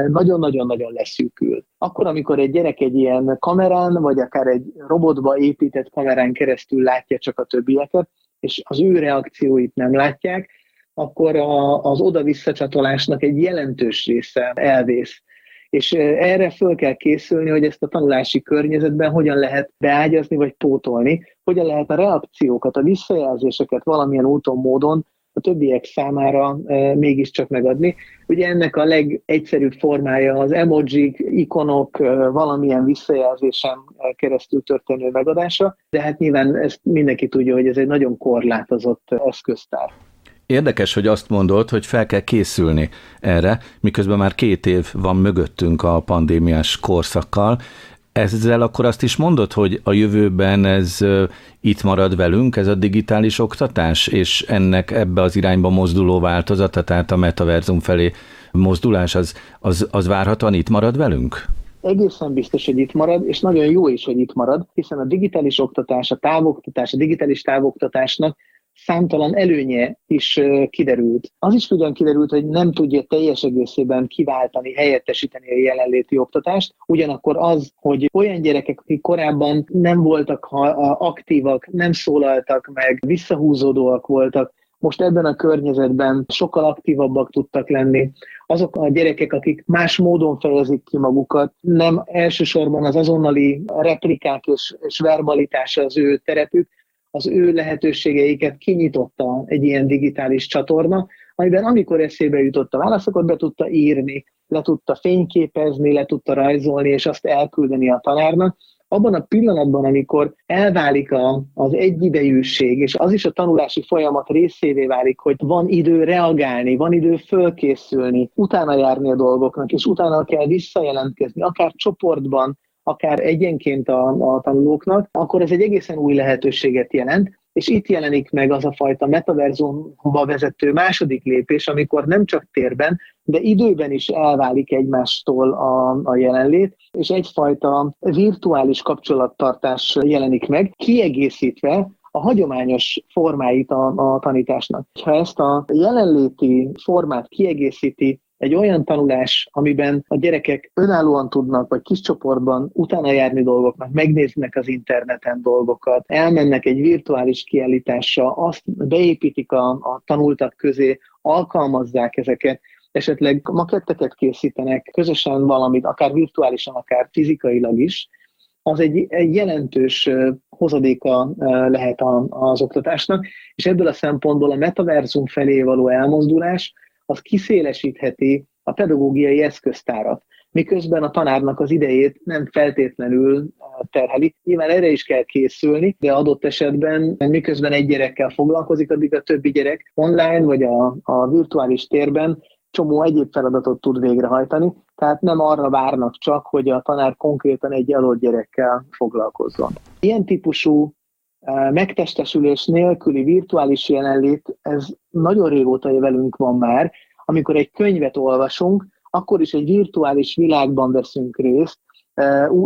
nagyon-nagyon-nagyon leszűkül. Akkor, amikor egy gyerek egy ilyen kamerán, vagy akár egy robotba épített kamerán keresztül látja csak a többieket, és az ő reakcióit nem látják, akkor a, az oda-visszacsatolásnak egy jelentős része elvész. És erre föl kell készülni, hogy ezt a tanulási környezetben hogyan lehet beágyazni vagy pótolni, hogyan lehet a reakciókat, a visszajelzéseket valamilyen úton, módon a többiek számára mégiscsak megadni. Ugye ennek a legegyszerűbb formája az emojik, ikonok valamilyen visszajelzésen keresztül történő megadása, de hát nyilván ezt mindenki tudja, hogy ez egy nagyon korlátozott eszköztár. Érdekes, hogy azt mondod, hogy fel kell készülni erre, miközben már két év van mögöttünk a pandémiás korszakkal. Ezzel akkor azt is mondod, hogy a jövőben ez itt marad velünk, ez a digitális oktatás, és ennek ebbe az irányba mozduló változata, tehát a metaverzum felé mozdulás, az, az, az várhatóan itt marad velünk? egészen biztos, hogy itt marad, és nagyon jó is, hogy itt marad, hiszen a digitális oktatás, a távoktatás, a digitális távoktatásnak számtalan előnye is kiderült. Az is ugyan kiderült, hogy nem tudja teljes egészében kiváltani, helyettesíteni a jelenléti oktatást, ugyanakkor az, hogy olyan gyerekek, akik korábban nem voltak aktívak, nem szólaltak meg, visszahúzódóak voltak, most ebben a környezetben sokkal aktívabbak tudtak lenni. Azok a gyerekek, akik más módon fejezik ki magukat, nem elsősorban az azonnali replikák és, és verbalitása az ő terepük, az ő lehetőségeiket kinyitotta egy ilyen digitális csatorna, amiben amikor eszébe jutott a válaszokat, be tudta írni, le tudta fényképezni, le tudta rajzolni, és azt elküldeni a tanárnak. Abban a pillanatban, amikor elválik a, az egyidejűség, és az is a tanulási folyamat részévé válik, hogy van idő reagálni, van idő fölkészülni, utána járni a dolgoknak, és utána kell visszajelentkezni, akár csoportban, akár egyenként a, a tanulóknak, akkor ez egy egészen új lehetőséget jelent, és itt jelenik meg az a fajta metaverzumba vezető második lépés, amikor nem csak térben, de időben is elválik egymástól a, a jelenlét, és egyfajta virtuális kapcsolattartás jelenik meg, kiegészítve a hagyományos formáit a, a tanításnak. Ha ezt a jelenléti formát kiegészíti egy olyan tanulás, amiben a gyerekek önállóan tudnak, vagy kis csoportban utána járni dolgoknak, megnéznek az interneten dolgokat, elmennek egy virtuális kiállításra, azt beépítik a, a tanultak közé, alkalmazzák ezeket, esetleg maketteket készítenek, közösen valamit, akár virtuálisan, akár fizikailag is, az egy, egy jelentős hozadéka lehet az oktatásnak, és ebből a szempontból a metaverzum felé való elmozdulás az kiszélesítheti a pedagógiai eszköztárat, miközben a tanárnak az idejét nem feltétlenül terheli. Nyilván erre is kell készülni, de adott esetben miközben egy gyerekkel foglalkozik, addig a többi gyerek online vagy a, a virtuális térben csomó egyéb feladatot tud végrehajtani, tehát nem arra várnak csak, hogy a tanár konkrétan egy adott gyerekkel foglalkozzon. Ilyen típusú megtestesülés nélküli virtuális jelenlét, ez nagyon régóta velünk van már. Amikor egy könyvet olvasunk, akkor is egy virtuális világban veszünk részt,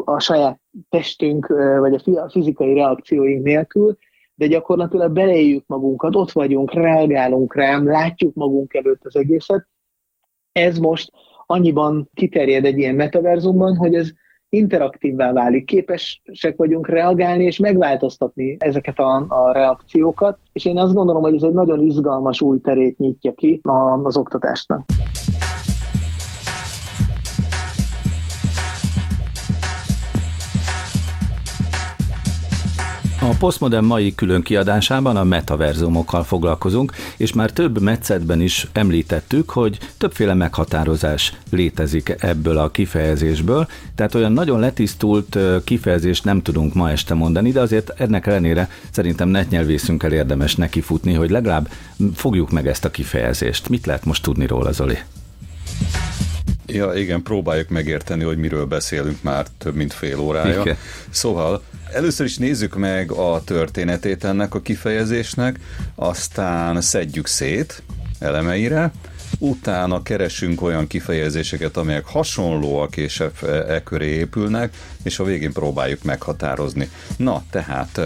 a saját testünk vagy a fizikai reakcióink nélkül, de gyakorlatilag beleéljük magunkat, ott vagyunk, reagálunk rám, látjuk magunk előtt az egészet. Ez most annyiban kiterjed egy ilyen metaverzumban, hogy ez interaktívvá válik, képesek vagyunk reagálni és megváltoztatni ezeket a, a reakciókat, és én azt gondolom, hogy ez egy nagyon izgalmas új terét nyitja ki az oktatásnak. A Postmodern mai külön kiadásában a metaverzumokkal foglalkozunk, és már több metszetben is említettük, hogy többféle meghatározás létezik ebből a kifejezésből, tehát olyan nagyon letisztult kifejezést nem tudunk ma este mondani, de azért ennek ellenére szerintem netnyelvészünkkel érdemes nekifutni, hogy legalább fogjuk meg ezt a kifejezést. Mit lehet most tudni róla, Zoli? Ja, igen, próbáljuk megérteni, hogy miről beszélünk már több mint fél órája. Igen. Szóval Először is nézzük meg a történetét ennek a kifejezésnek, aztán szedjük szét elemeire, utána keresünk olyan kifejezéseket, amelyek hasonlóak és e, e köré épülnek, és a végén próbáljuk meghatározni. Na, tehát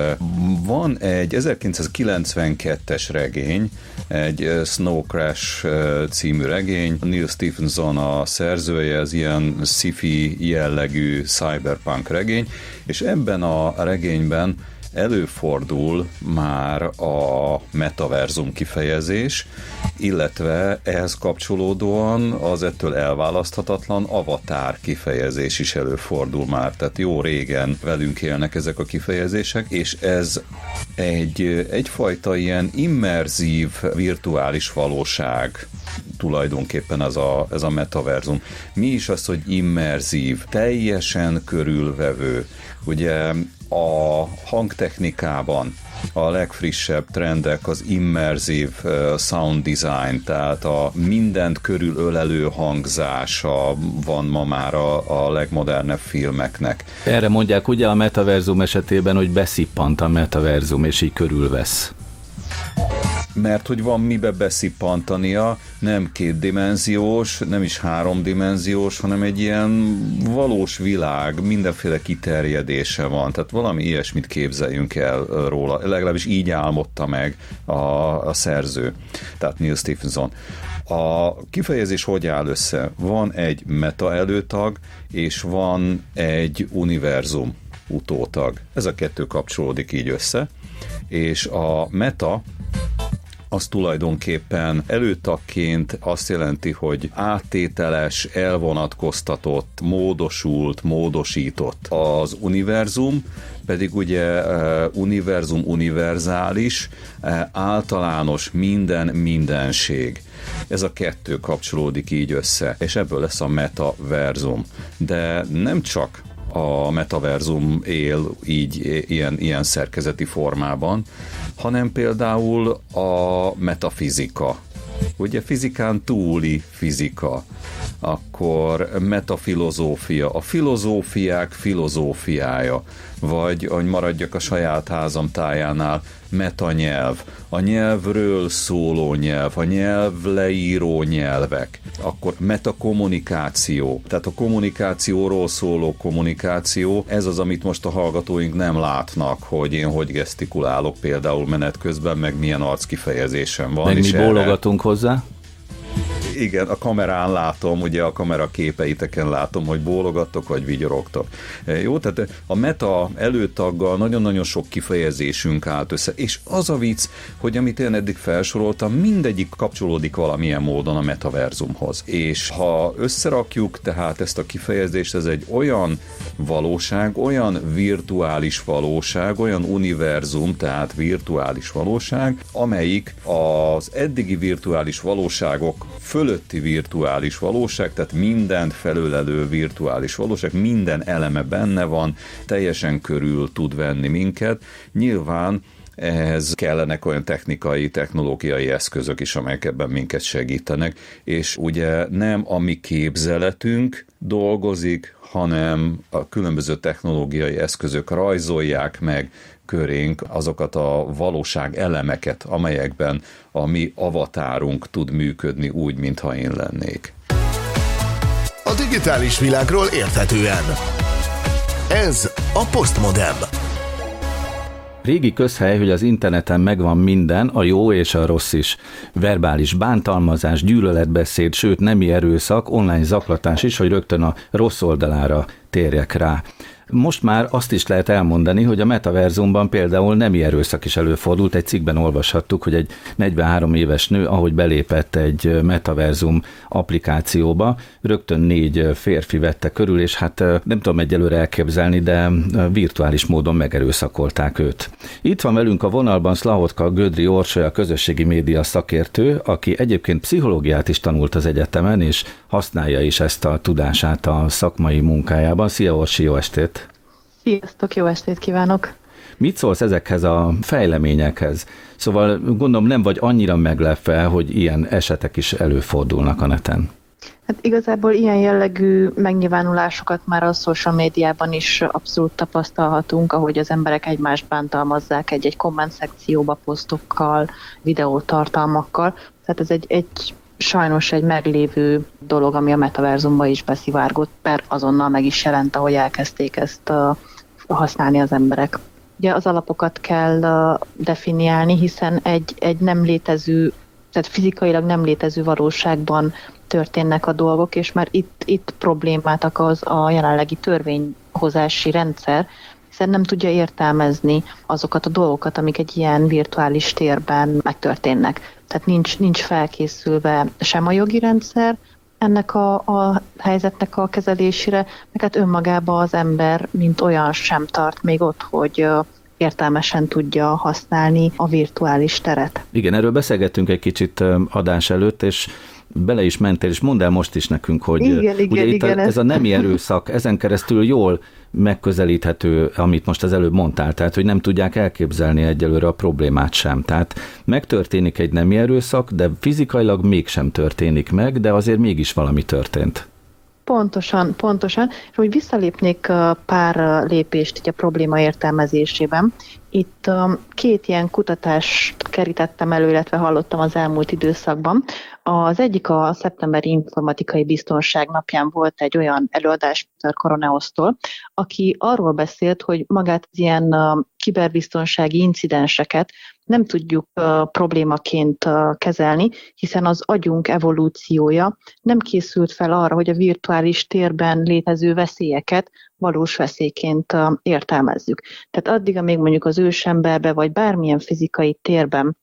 van egy 1992-es regény, egy Snow Crash című regény, Neil Stephenson a szerzője, ez ilyen sci-fi jellegű cyberpunk regény, és ebben a regényben előfordul már a metaverzum kifejezés, illetve ehhez kapcsolódóan az ettől elválaszthatatlan avatár kifejezés is előfordul már. Tehát jó régen velünk élnek ezek a kifejezések, és ez egy, egyfajta ilyen immerzív, virtuális valóság tulajdonképpen ez a, ez a metaverzum. Mi is az, hogy immerzív, teljesen körülvevő. Ugye a hangtechnikában a legfrissebb trendek az immerzív sound design, tehát a mindent körülölelő hangzása van ma már a, a legmodernebb filmeknek. Erre mondják ugye a metaverzum esetében, hogy beszippant a metaverzum, és így körülvesz mert hogy van mibe beszippantania, nem kétdimenziós, nem is háromdimenziós, hanem egy ilyen valós világ, mindenféle kiterjedése van, tehát valami ilyesmit képzeljünk el róla, legalábbis így álmodta meg a, a szerző, tehát Neil Stephenson. A kifejezés hogy áll össze? Van egy meta előtag, és van egy univerzum utótag. Ez a kettő kapcsolódik így össze, és a meta az tulajdonképpen előtakként azt jelenti, hogy áttételes, elvonatkoztatott, módosult, módosított. Az univerzum pedig ugye univerzum univerzális, általános minden mindenség. Ez a kettő kapcsolódik így össze, és ebből lesz a metaverzum. De nem csak a metaverzum él így ilyen, ilyen szerkezeti formában, hanem például a metafizika. Ugye fizikán túli fizika, akkor metafilozófia, a filozófiák filozófiája, vagy, hogy maradjak a saját házam tájánál, metanyelv, a nyelvről szóló nyelv, a nyelv leíró nyelvek, akkor metakommunikáció, tehát a kommunikációról szóló kommunikáció, ez az, amit most a hallgatóink nem látnak, hogy én hogy gesztikulálok például menet közben, meg milyen arckifejezésem van. Meg mi bólogatunk erre... hozzá? Igen, a kamerán látom, ugye a kamera képeiteken látom, hogy bólogattok, vagy vigyorogtok. E, jó, tehát a meta előtaggal nagyon-nagyon sok kifejezésünk állt össze, és az a vicc, hogy amit én eddig felsoroltam, mindegyik kapcsolódik valamilyen módon a metaverzumhoz. És ha összerakjuk tehát ezt a kifejezést, ez egy olyan valóság, olyan virtuális valóság, olyan univerzum, tehát virtuális valóság, amelyik az eddigi virtuális valóságok fölötti virtuális valóság, tehát mindent felölelő virtuális valóság, minden eleme benne van, teljesen körül tud venni minket. Nyilván ehhez kellenek olyan technikai, technológiai eszközök is, amelyek ebben minket segítenek, és ugye nem a mi képzeletünk dolgozik, hanem a különböző technológiai eszközök rajzolják meg körénk azokat a valóság elemeket, amelyekben a mi avatárunk tud működni úgy, mintha én lennék. A digitális világról érthetően. Ez a Postmodem. Régi közhely, hogy az interneten megvan minden, a jó és a rossz is. Verbális bántalmazás, gyűlöletbeszéd, sőt nemi erőszak, online zaklatás is, hogy rögtön a rossz oldalára térjek rá. Most már azt is lehet elmondani, hogy a metaverzumban például nemi erőszak is előfordult. Egy cikkben olvashattuk, hogy egy 43 éves nő, ahogy belépett egy metaverzum applikációba, rögtön négy férfi vette körül, és hát nem tudom egyelőre elképzelni, de virtuális módon megerőszakolták őt. Itt van velünk a vonalban Szlahotka Gödri Orsolya, közösségi média szakértő, aki egyébként pszichológiát is tanult az egyetemen, és használja is ezt a tudását a szakmai munkájában. Szia Orsi, jó estét! Sziasztok, jó estét kívánok! Mit szólsz ezekhez a fejleményekhez? Szóval gondolom nem vagy annyira meglepve, hogy ilyen esetek is előfordulnak a neten. Hát igazából ilyen jellegű megnyilvánulásokat már a social médiában is abszolút tapasztalhatunk, ahogy az emberek egymást bántalmazzák egy-egy komment szekcióba posztokkal, videótartalmakkal. Tehát ez egy, egy sajnos egy meglévő dolog, ami a metaverzumba is beszivárgott, per azonnal meg is jelent, ahogy elkezdték ezt uh, használni az emberek. Ugye az alapokat kell uh, definiálni, hiszen egy, egy nem létező, tehát fizikailag nem létező valóságban történnek a dolgok, és már itt, itt problémát okoz a jelenlegi törvényhozási rendszer, hiszen nem tudja értelmezni azokat a dolgokat, amik egy ilyen virtuális térben megtörténnek. Tehát nincs, nincs felkészülve sem a jogi rendszer, ennek a, a helyzetnek a kezelésére, meg hát önmagában az ember, mint olyan sem tart még ott, hogy értelmesen tudja használni a virtuális teret. Igen, erről beszélgettünk egy kicsit adás előtt, és bele is mentél, és mondd el most is nekünk, hogy igen, ugye igen, itt igen, a, ez a nemi erőszak, ezen keresztül jól megközelíthető, amit most az előbb mondtál, tehát hogy nem tudják elképzelni egyelőre a problémát sem. Tehát megtörténik egy nemi erőszak, de fizikailag mégsem történik meg, de azért mégis valami történt. Pontosan, pontosan. És hogy visszalépnék pár lépést így a probléma értelmezésében. Itt két ilyen kutatást kerítettem elő, illetve hallottam az elmúlt időszakban. Az egyik a szeptemberi informatikai biztonság napján volt egy olyan előadás Peter Koroneosztól, aki arról beszélt, hogy magát az ilyen kiberbiztonsági incidenseket nem tudjuk problémaként kezelni, hiszen az agyunk evolúciója nem készült fel arra, hogy a virtuális térben létező veszélyeket valós veszélyként értelmezzük. Tehát addig, amíg mondjuk az ősemberbe vagy bármilyen fizikai térben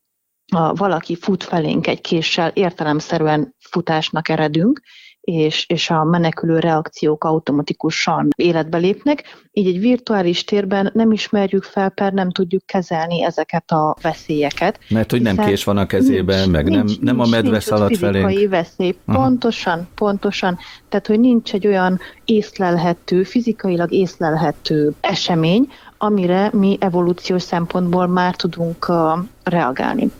a, valaki fut felénk egy késsel, értelemszerűen futásnak eredünk, és, és a menekülő reakciók automatikusan életbe lépnek, így egy virtuális térben nem ismerjük fel, per nem tudjuk kezelni ezeket a veszélyeket. Mert hogy nem kés van a kezében, nincs, meg nincs, nem, nem a medve szalad felé. veszély. Aha. Pontosan, pontosan. Tehát, hogy nincs egy olyan észlelhető, fizikailag észlelhető esemény, amire mi evolúciós szempontból már tudunk uh, reagálni.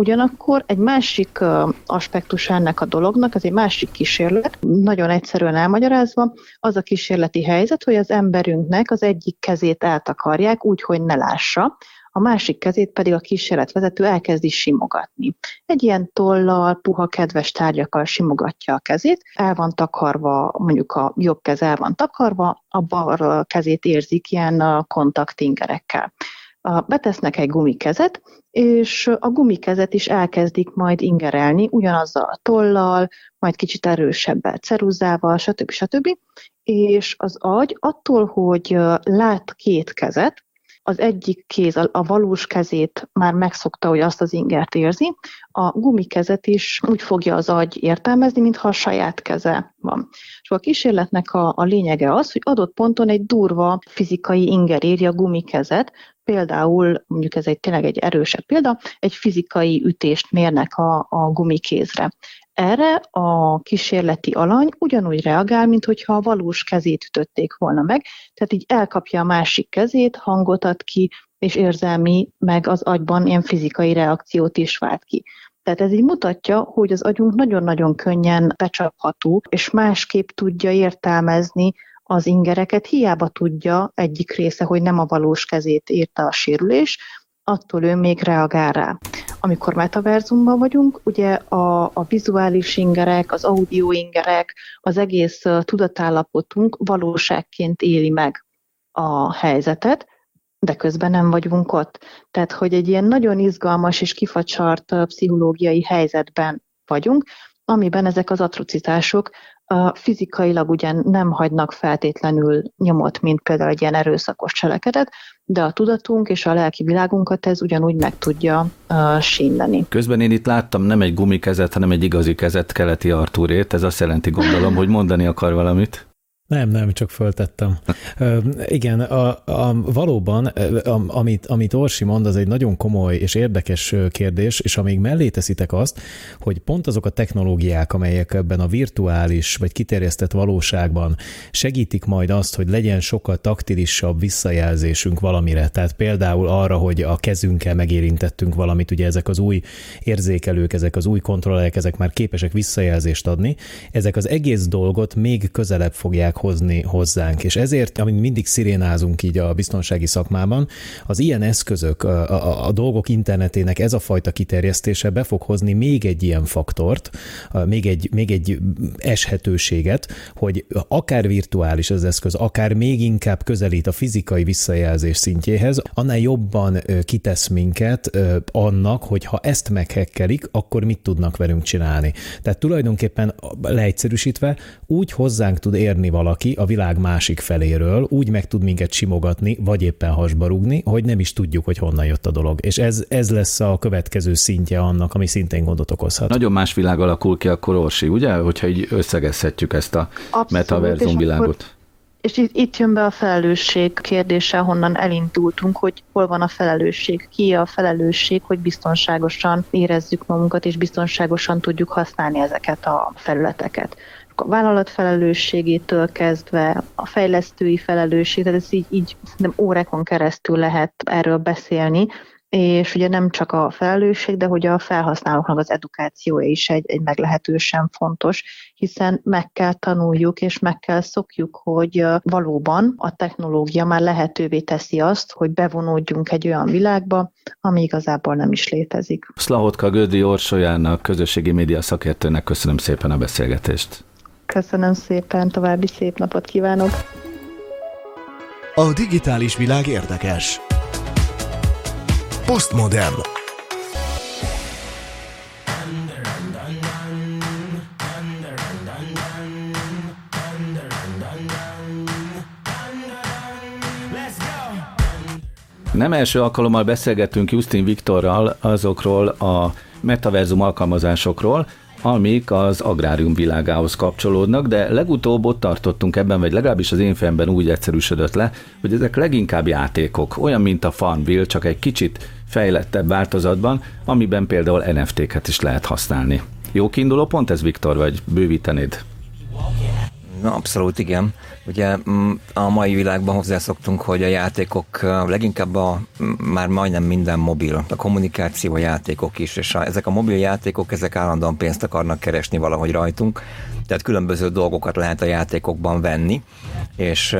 Ugyanakkor egy másik aspektus ennek a dolognak, ez egy másik kísérlet, nagyon egyszerűen elmagyarázva, az a kísérleti helyzet, hogy az emberünknek az egyik kezét eltakarják úgy, hogy ne lássa, a másik kezét pedig a kísérletvezető elkezdi simogatni. Egy ilyen tollal, puha, kedves tárgyakkal simogatja a kezét, el van takarva, mondjuk a jobb kez el van takarva, a bal kezét érzik ilyen kontaktingerekkel betesznek egy gumikezet, és a gumikezet is elkezdik majd ingerelni, ugyanazzal a tollal, majd kicsit erősebbel ceruzával, stb. stb. És az agy attól, hogy lát két kezet, az egyik kéz, a valós kezét már megszokta, hogy azt az ingert érzi, a gumikezet is úgy fogja az agy értelmezni, mintha a saját keze van. És a kísérletnek a, a lényege az, hogy adott ponton egy durva fizikai inger éri a gumikezet, például, mondjuk ez egy tényleg egy erősebb példa, egy fizikai ütést mérnek a, a gumikézre. Erre a kísérleti alany ugyanúgy reagál, mint hogyha a valós kezét ütötték volna meg, tehát így elkapja a másik kezét, hangot ad ki, és érzelmi, meg az agyban ilyen fizikai reakciót is vált ki. Tehát ez így mutatja, hogy az agyunk nagyon-nagyon könnyen becsapható, és másképp tudja értelmezni az ingereket, hiába tudja egyik része, hogy nem a valós kezét érte a sérülés, attól ő még reagál rá. Amikor metaverzumban vagyunk, ugye a, a vizuális ingerek, az audio ingerek, az egész tudatállapotunk valóságként éli meg a helyzetet, de közben nem vagyunk ott. Tehát, hogy egy ilyen nagyon izgalmas és kifacsart pszichológiai helyzetben vagyunk, amiben ezek az atrocitások fizikailag ugyan nem hagynak feltétlenül nyomot, mint például egy ilyen erőszakos cselekedet, de a tudatunk és a lelki világunkat ez ugyanúgy meg tudja uh, sínleni. Közben én itt láttam nem egy gumikezet, hanem egy igazi kezet keleti Artúrét, ez azt jelenti gondolom, hogy mondani akar valamit. Nem, nem, csak föltettem. Ö, igen, a, a, valóban, a, amit, amit Orsi mond, az egy nagyon komoly és érdekes kérdés, és amíg mellé teszitek azt, hogy pont azok a technológiák, amelyek ebben a virtuális vagy kiterjesztett valóságban segítik majd azt, hogy legyen sokkal taktilisabb visszajelzésünk valamire. Tehát például arra, hogy a kezünkkel megérintettünk valamit, ugye ezek az új érzékelők, ezek az új kontrollerek, ezek már képesek visszajelzést adni. Ezek az egész dolgot még közelebb fogják hozni hozzánk. És ezért, amit mindig szirénázunk így a biztonsági szakmában, az ilyen eszközök, a, a, a dolgok internetének ez a fajta kiterjesztése be fog hozni még egy ilyen faktort, még egy, még egy eshetőséget, hogy akár virtuális az eszköz, akár még inkább közelít a fizikai visszajelzés szintjéhez, annál jobban kitesz minket annak, hogy ha ezt meghekkelik, akkor mit tudnak velünk csinálni. Tehát tulajdonképpen leegyszerűsítve úgy hozzánk tud érni valaki, valaki a világ másik feléről úgy meg tud minket simogatni, vagy éppen hasba rugni, hogy nem is tudjuk, hogy honnan jött a dolog. És ez, ez lesz a következő szintje annak, ami szintén gondot okozhat. Nagyon más világ alakul ki a Orsi, ugye? Hogyha így összegezhetjük ezt a Abszolút, metaverzum világot. Akkor... És itt, itt jön be a felelősség kérdése, honnan elindultunk, hogy hol van a felelősség, ki a felelősség, hogy biztonságosan érezzük magunkat, és biztonságosan tudjuk használni ezeket a felületeket a vállalat kezdve a fejlesztői felelősség, tehát ez így, így nem órákon keresztül lehet erről beszélni, és ugye nem csak a felelősség, de hogy a felhasználóknak az edukációja is egy, egy meglehetősen fontos, hiszen meg kell tanuljuk és meg kell szokjuk, hogy valóban a technológia már lehetővé teszi azt, hogy bevonódjunk egy olyan világba, ami igazából nem is létezik. Szlahotka Gödi Orsolyának, közösségi média szakértőnek köszönöm szépen a beszélgetést. Köszönöm szépen, további szép napot kívánok! A digitális világ érdekes. Postmodern. Nem első alkalommal beszélgettünk Justin Viktorral azokról a metaverzum alkalmazásokról, amik az agrárium világához kapcsolódnak, de legutóbb ott tartottunk ebben, vagy legalábbis az én fejemben úgy egyszerűsödött le, hogy ezek leginkább játékok, olyan, mint a Farmville, csak egy kicsit fejlettebb változatban, amiben például NFT-ket is lehet használni. Jó kiinduló pont ez, Viktor, vagy bővítenéd? Abszolút igen. Ugye mm, a mai világban hozzászoktunk, hogy a játékok leginkább a, már majdnem minden mobil, a kommunikáció a játékok is, és a, ezek a mobil játékok, ezek állandóan pénzt akarnak keresni valahogy rajtunk, tehát különböző dolgokat lehet a játékokban venni, és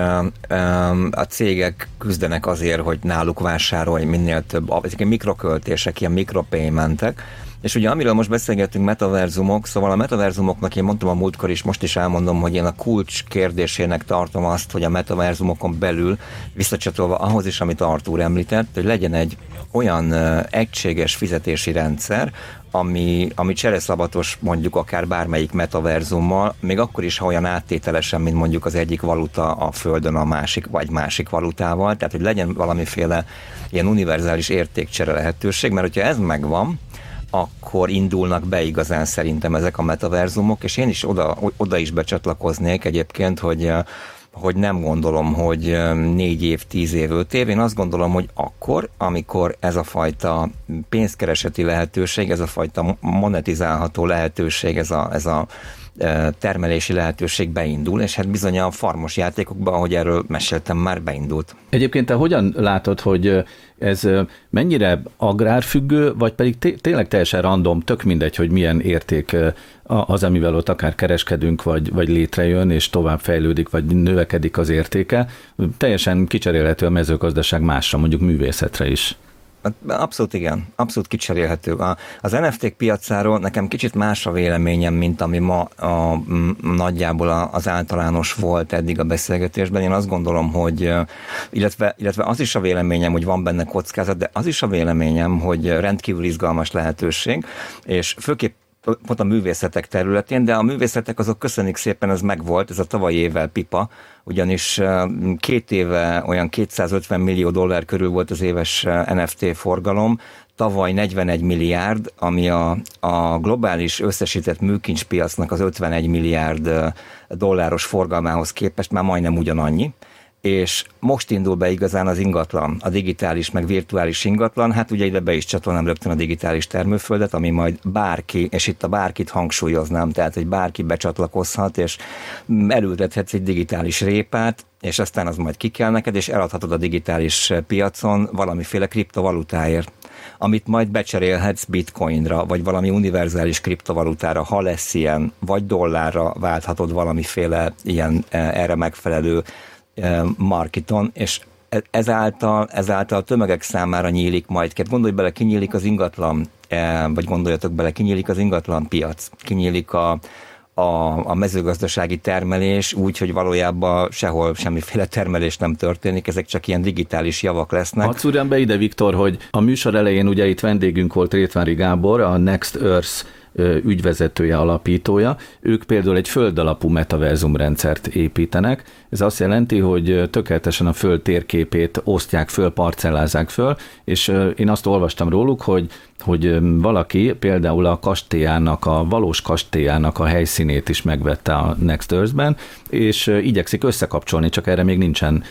a cégek küzdenek azért, hogy náluk vásárolj minél több, ezek mikroköltések, ilyen mikropaymentek, és ugye amiről most beszélgetünk, metaverzumok, szóval a metaverzumoknak én mondtam a múltkor is, most is elmondom, hogy én a kulcs kérdésének tartom azt, hogy a metaverzumokon belül, visszacsatolva ahhoz is, amit Artúr említett, hogy legyen egy olyan egységes fizetési rendszer, ami, ami csereszabatos mondjuk akár bármelyik metaverzummal, még akkor is, ha olyan áttételesen, mint mondjuk az egyik valuta a Földön a másik, vagy másik valutával, tehát hogy legyen valamiféle ilyen univerzális értékcsere lehetőség, mert hogyha ez megvan, akkor indulnak be igazán szerintem ezek a metaverzumok, és én is oda, oda is becsatlakoznék egyébként, hogy hogy nem gondolom, hogy négy év, tíz év, öt év. Én azt gondolom, hogy akkor, amikor ez a fajta pénzkereseti lehetőség, ez a fajta monetizálható lehetőség, ez a, ez a termelési lehetőség beindul, és hát bizony a farmos játékokban, ahogy erről meséltem, már beindult. Egyébként te hogyan látod, hogy ez mennyire agrárfüggő, vagy pedig tényleg teljesen random, tök mindegy, hogy milyen érték az, amivel ott akár kereskedünk, vagy, vagy létrejön, és tovább fejlődik, vagy növekedik az értéke, teljesen kicserélhető a mezőgazdaság másra, mondjuk művészetre is. Hát, abszolút igen, abszolút kicserélhető. Az NFT-k piacáról nekem kicsit más a véleményem, mint ami ma a, nagyjából az általános volt eddig a beszélgetésben. Én azt gondolom, hogy illetve, illetve az is a véleményem, hogy van benne kockázat, de az is a véleményem, hogy rendkívül izgalmas lehetőség, és főképp pont a művészetek területén, de a művészetek azok köszönik szépen, ez megvolt, ez a tavalyi évvel pipa, ugyanis két éve olyan 250 millió dollár körül volt az éves NFT forgalom, tavaly 41 milliárd, ami a, a globális összesített műkincspiacnak az 51 milliárd dolláros forgalmához képest már majdnem ugyanannyi és most indul be igazán az ingatlan, a digitális meg virtuális ingatlan, hát ugye ide be is csatolnám rögtön a digitális termőföldet, ami majd bárki, és itt a bárkit hangsúlyoznám, tehát hogy bárki becsatlakozhat, és elültethetsz egy digitális répát, és aztán az majd ki kell neked, és eladhatod a digitális piacon valamiféle kriptovalutáért amit majd becserélhetsz bitcoinra, vagy valami univerzális kriptovalutára, ha lesz ilyen, vagy dollárra válthatod valamiféle ilyen eh, erre megfelelő marketon, és e, ezáltal, ezáltal a tömegek számára nyílik majd. Hát gondolj bele, kinyílik az ingatlan, vagy gondoljatok bele, kinyílik az ingatlan piac, kinyílik a, a, a mezőgazdasági termelés úgy, hogy valójában sehol semmiféle termelés nem történik, ezek csak ilyen digitális javak lesznek. Hadd be ide, Viktor, hogy a műsor elején ugye itt vendégünk volt Rétvári Gábor, a Next Earth ügyvezetője, alapítója. Ők például egy földalapú metaverzum rendszert építenek. Ez azt jelenti, hogy tökéletesen a föld térképét osztják föl, parcellázzák föl, és én azt olvastam róluk, hogy hogy valaki például a kastélyának, a valós kastélyának a helyszínét is megvette a Next Earth-ben, és igyekszik összekapcsolni, csak erre még nincsen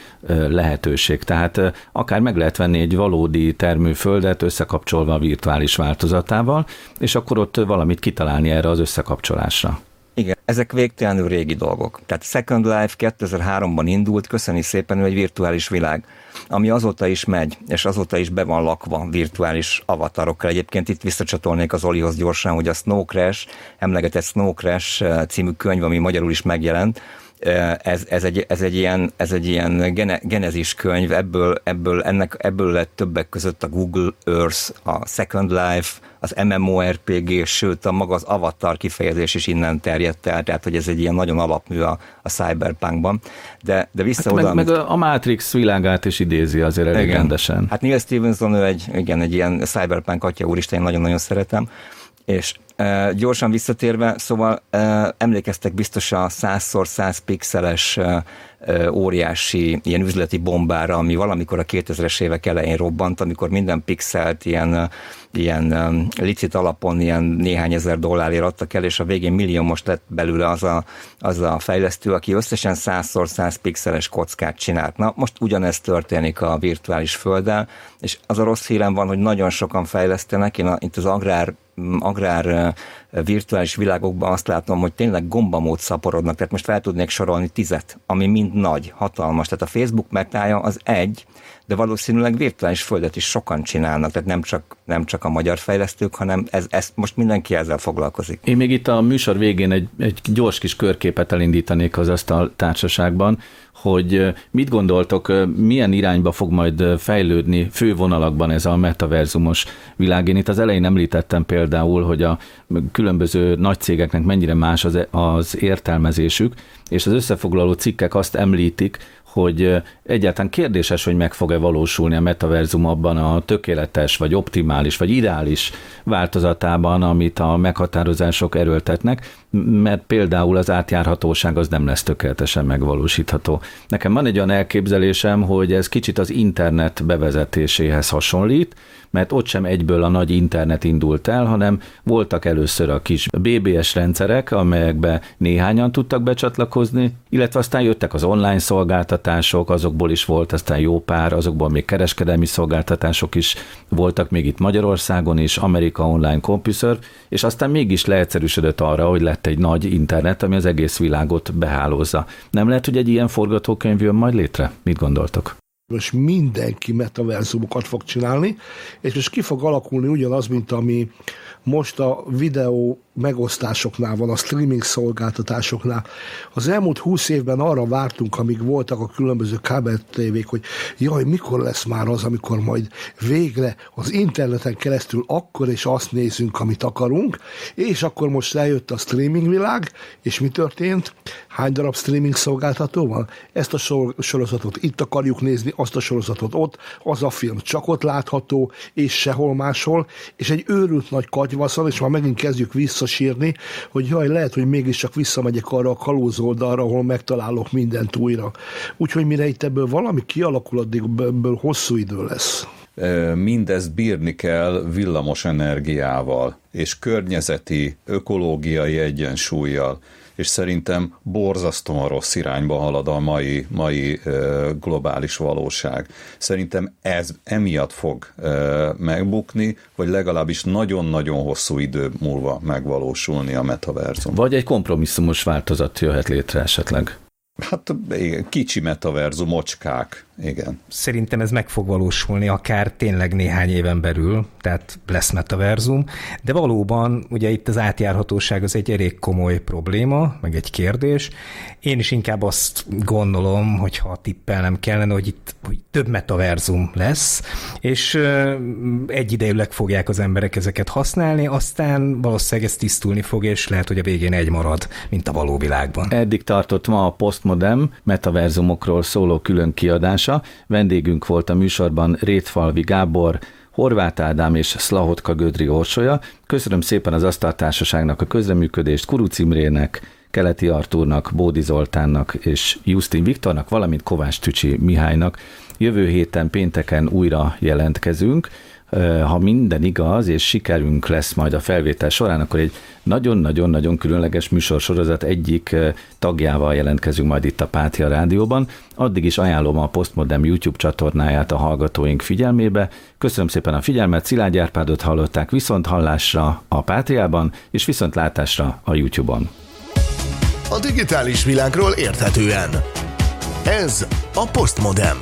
lehetőség. Tehát akár meg lehet venni egy valódi termőföldet összekapcsolva a virtuális változatával, és akkor ott valamit kitalálni erre az összekapcsolásra. Igen, ezek végtelenül régi dolgok. Tehát Second Life 2003-ban indult, köszöni szépen, hogy egy virtuális világ, ami azóta is megy, és azóta is be van lakva virtuális avatarokkal. Egyébként itt visszacsatolnék az Olihoz gyorsan, hogy a Snow Crash, emlegetett Snow Crash eh, című könyv, ami magyarul is megjelent, ez, ez, egy, ez egy ilyen, ez egy ilyen gene, genezis könyv, ebből, ebből, ennek, ebből lett többek között a Google Earth, a Second Life, az MMORPG, sőt a maga az avatar kifejezés is innen terjedt el, tehát hogy ez egy ilyen nagyon alapmű a, a cyberpunkban. De, de vissza hát oda, meg, amit... meg a Matrix világát is idézi azért elég igen. rendesen. Hát Neil Stevenson, ő egy, igen, egy ilyen cyberpunk atya úristen, én nagyon-nagyon szeretem És gyorsan visszatérve, szóval emlékeztek biztos a 100x100 pixeles óriási ilyen üzleti bombára, ami valamikor a 2000-es évek elején robbant, amikor minden pixelt ilyen, ilyen licit alapon ilyen néhány ezer dollárért adtak el, és a végén millió most lett belőle az a, az a fejlesztő, aki összesen 100x100 pixeles kockát csinált. Na, most ugyanezt történik a virtuális földdel, és az a rossz hírem van, hogy nagyon sokan fejlesztenek, én a, itt az agrár agrár virtuális világokban azt látom, hogy tényleg gombamód szaporodnak, tehát most fel tudnék sorolni tizet, ami mind nagy, hatalmas. Tehát a Facebook metája az egy, de valószínűleg virtuális földet is sokan csinálnak, tehát nem csak, nem csak a magyar fejlesztők, hanem ez, ez most mindenki ezzel foglalkozik. Én még itt a műsor végén egy, egy gyors kis körképet elindítanék az asztal társaságban, hogy mit gondoltok, milyen irányba fog majd fejlődni fővonalakban ez a metaverzumos világ. Én itt az elején említettem például, hogy a különböző nagy cégeknek mennyire más az, az értelmezésük, és az összefoglaló cikkek azt említik, hogy egyáltalán kérdéses, hogy meg fog-e valósulni a metaverzum abban a tökéletes, vagy optimális, vagy ideális változatában, amit a meghatározások erőltetnek, mert például az átjárhatóság az nem lesz tökéletesen megvalósítható. Nekem van egy olyan elképzelésem, hogy ez kicsit az internet bevezetéséhez hasonlít, mert ott sem egyből a nagy internet indult el, hanem voltak először a kis BBS rendszerek, amelyekbe néhányan tudtak becsatlakozni, illetve aztán jöttek az online szolgáltatások, azokból is volt aztán jó pár, azokból még kereskedelmi szolgáltatások is voltak még itt Magyarországon is, Amerika Online CompuServe, és aztán mégis leegyszerűsödött arra, hogy lett egy nagy internet, ami az egész világot behálózza. Nem lehet, hogy egy ilyen forgatókönyv jön majd létre? Mit gondoltok? most mindenki metaverzumokat fog csinálni, és most ki fog alakulni ugyanaz, mint ami most a videó megosztásoknál van, a streaming szolgáltatásoknál. Az elmúlt húsz évben arra vártunk, amíg voltak a különböző kábeltévék, hogy jaj, mikor lesz már az, amikor majd végre az interneten keresztül akkor és azt nézünk, amit akarunk, és akkor most eljött a streaming világ, és mi történt? Hány darab streaming szolgáltató van? Ezt a sorozatot itt akarjuk nézni, azt a sorozatot ott, az a film csak ott látható, és sehol máshol, és egy őrült nagy katyvaszal, és már megint kezdjük vissza sírni, hogy jaj, lehet, hogy mégiscsak visszamegyek arra a kalóz oldalra, ahol megtalálok mindent újra. Úgyhogy mire itt ebből valami kialakul, addig ebből hosszú idő lesz mindezt bírni kell villamos energiával és környezeti, ökológiai egyensúlyjal és szerintem borzasztóan rossz irányba halad a mai, mai globális valóság. Szerintem ez emiatt fog megbukni, vagy legalábbis nagyon-nagyon hosszú idő múlva megvalósulni a metaverzum. Vagy egy kompromisszumos változat jöhet létre esetleg. Hát igen, kicsi metaverzum, ocskák, igen. Szerintem ez meg fog valósulni akár tényleg néhány éven belül, tehát lesz metaverzum, de valóban ugye itt az átjárhatóság az egy elég komoly probléma, meg egy kérdés. Én is inkább azt gondolom, hogy ha tippelnem kellene, hogy itt hogy több metaverzum lesz, és egyidejűleg fogják az emberek ezeket használni, aztán valószínűleg ez tisztulni fog, és lehet, hogy a végén egy marad, mint a való világban. Eddig tartott ma a Postmodem metaverzumokról szóló külön kiadása. Vendégünk volt a műsorban Rétfalvi Gábor, Horváth Ádám és Szlahotka Gödri Orsolya. Köszönöm szépen az Asztaltársaságnak a közreműködést, Kuruc Imrének, Keleti Artúrnak, Bódi Zoltánnak és Justin Viktornak, valamint Kovács Tücsi Mihálynak. Jövő héten pénteken újra jelentkezünk ha minden igaz, és sikerünk lesz majd a felvétel során, akkor egy nagyon-nagyon-nagyon különleges műsorsorozat egyik tagjával jelentkezünk majd itt a Pátia Rádióban. Addig is ajánlom a Postmodern YouTube csatornáját a hallgatóink figyelmébe. Köszönöm szépen a figyelmet, Szilágy Árpádot hallották viszont hallásra a Pátriában, és viszont látásra a YouTube-on. A digitális világról érthetően. Ez a Postmodem.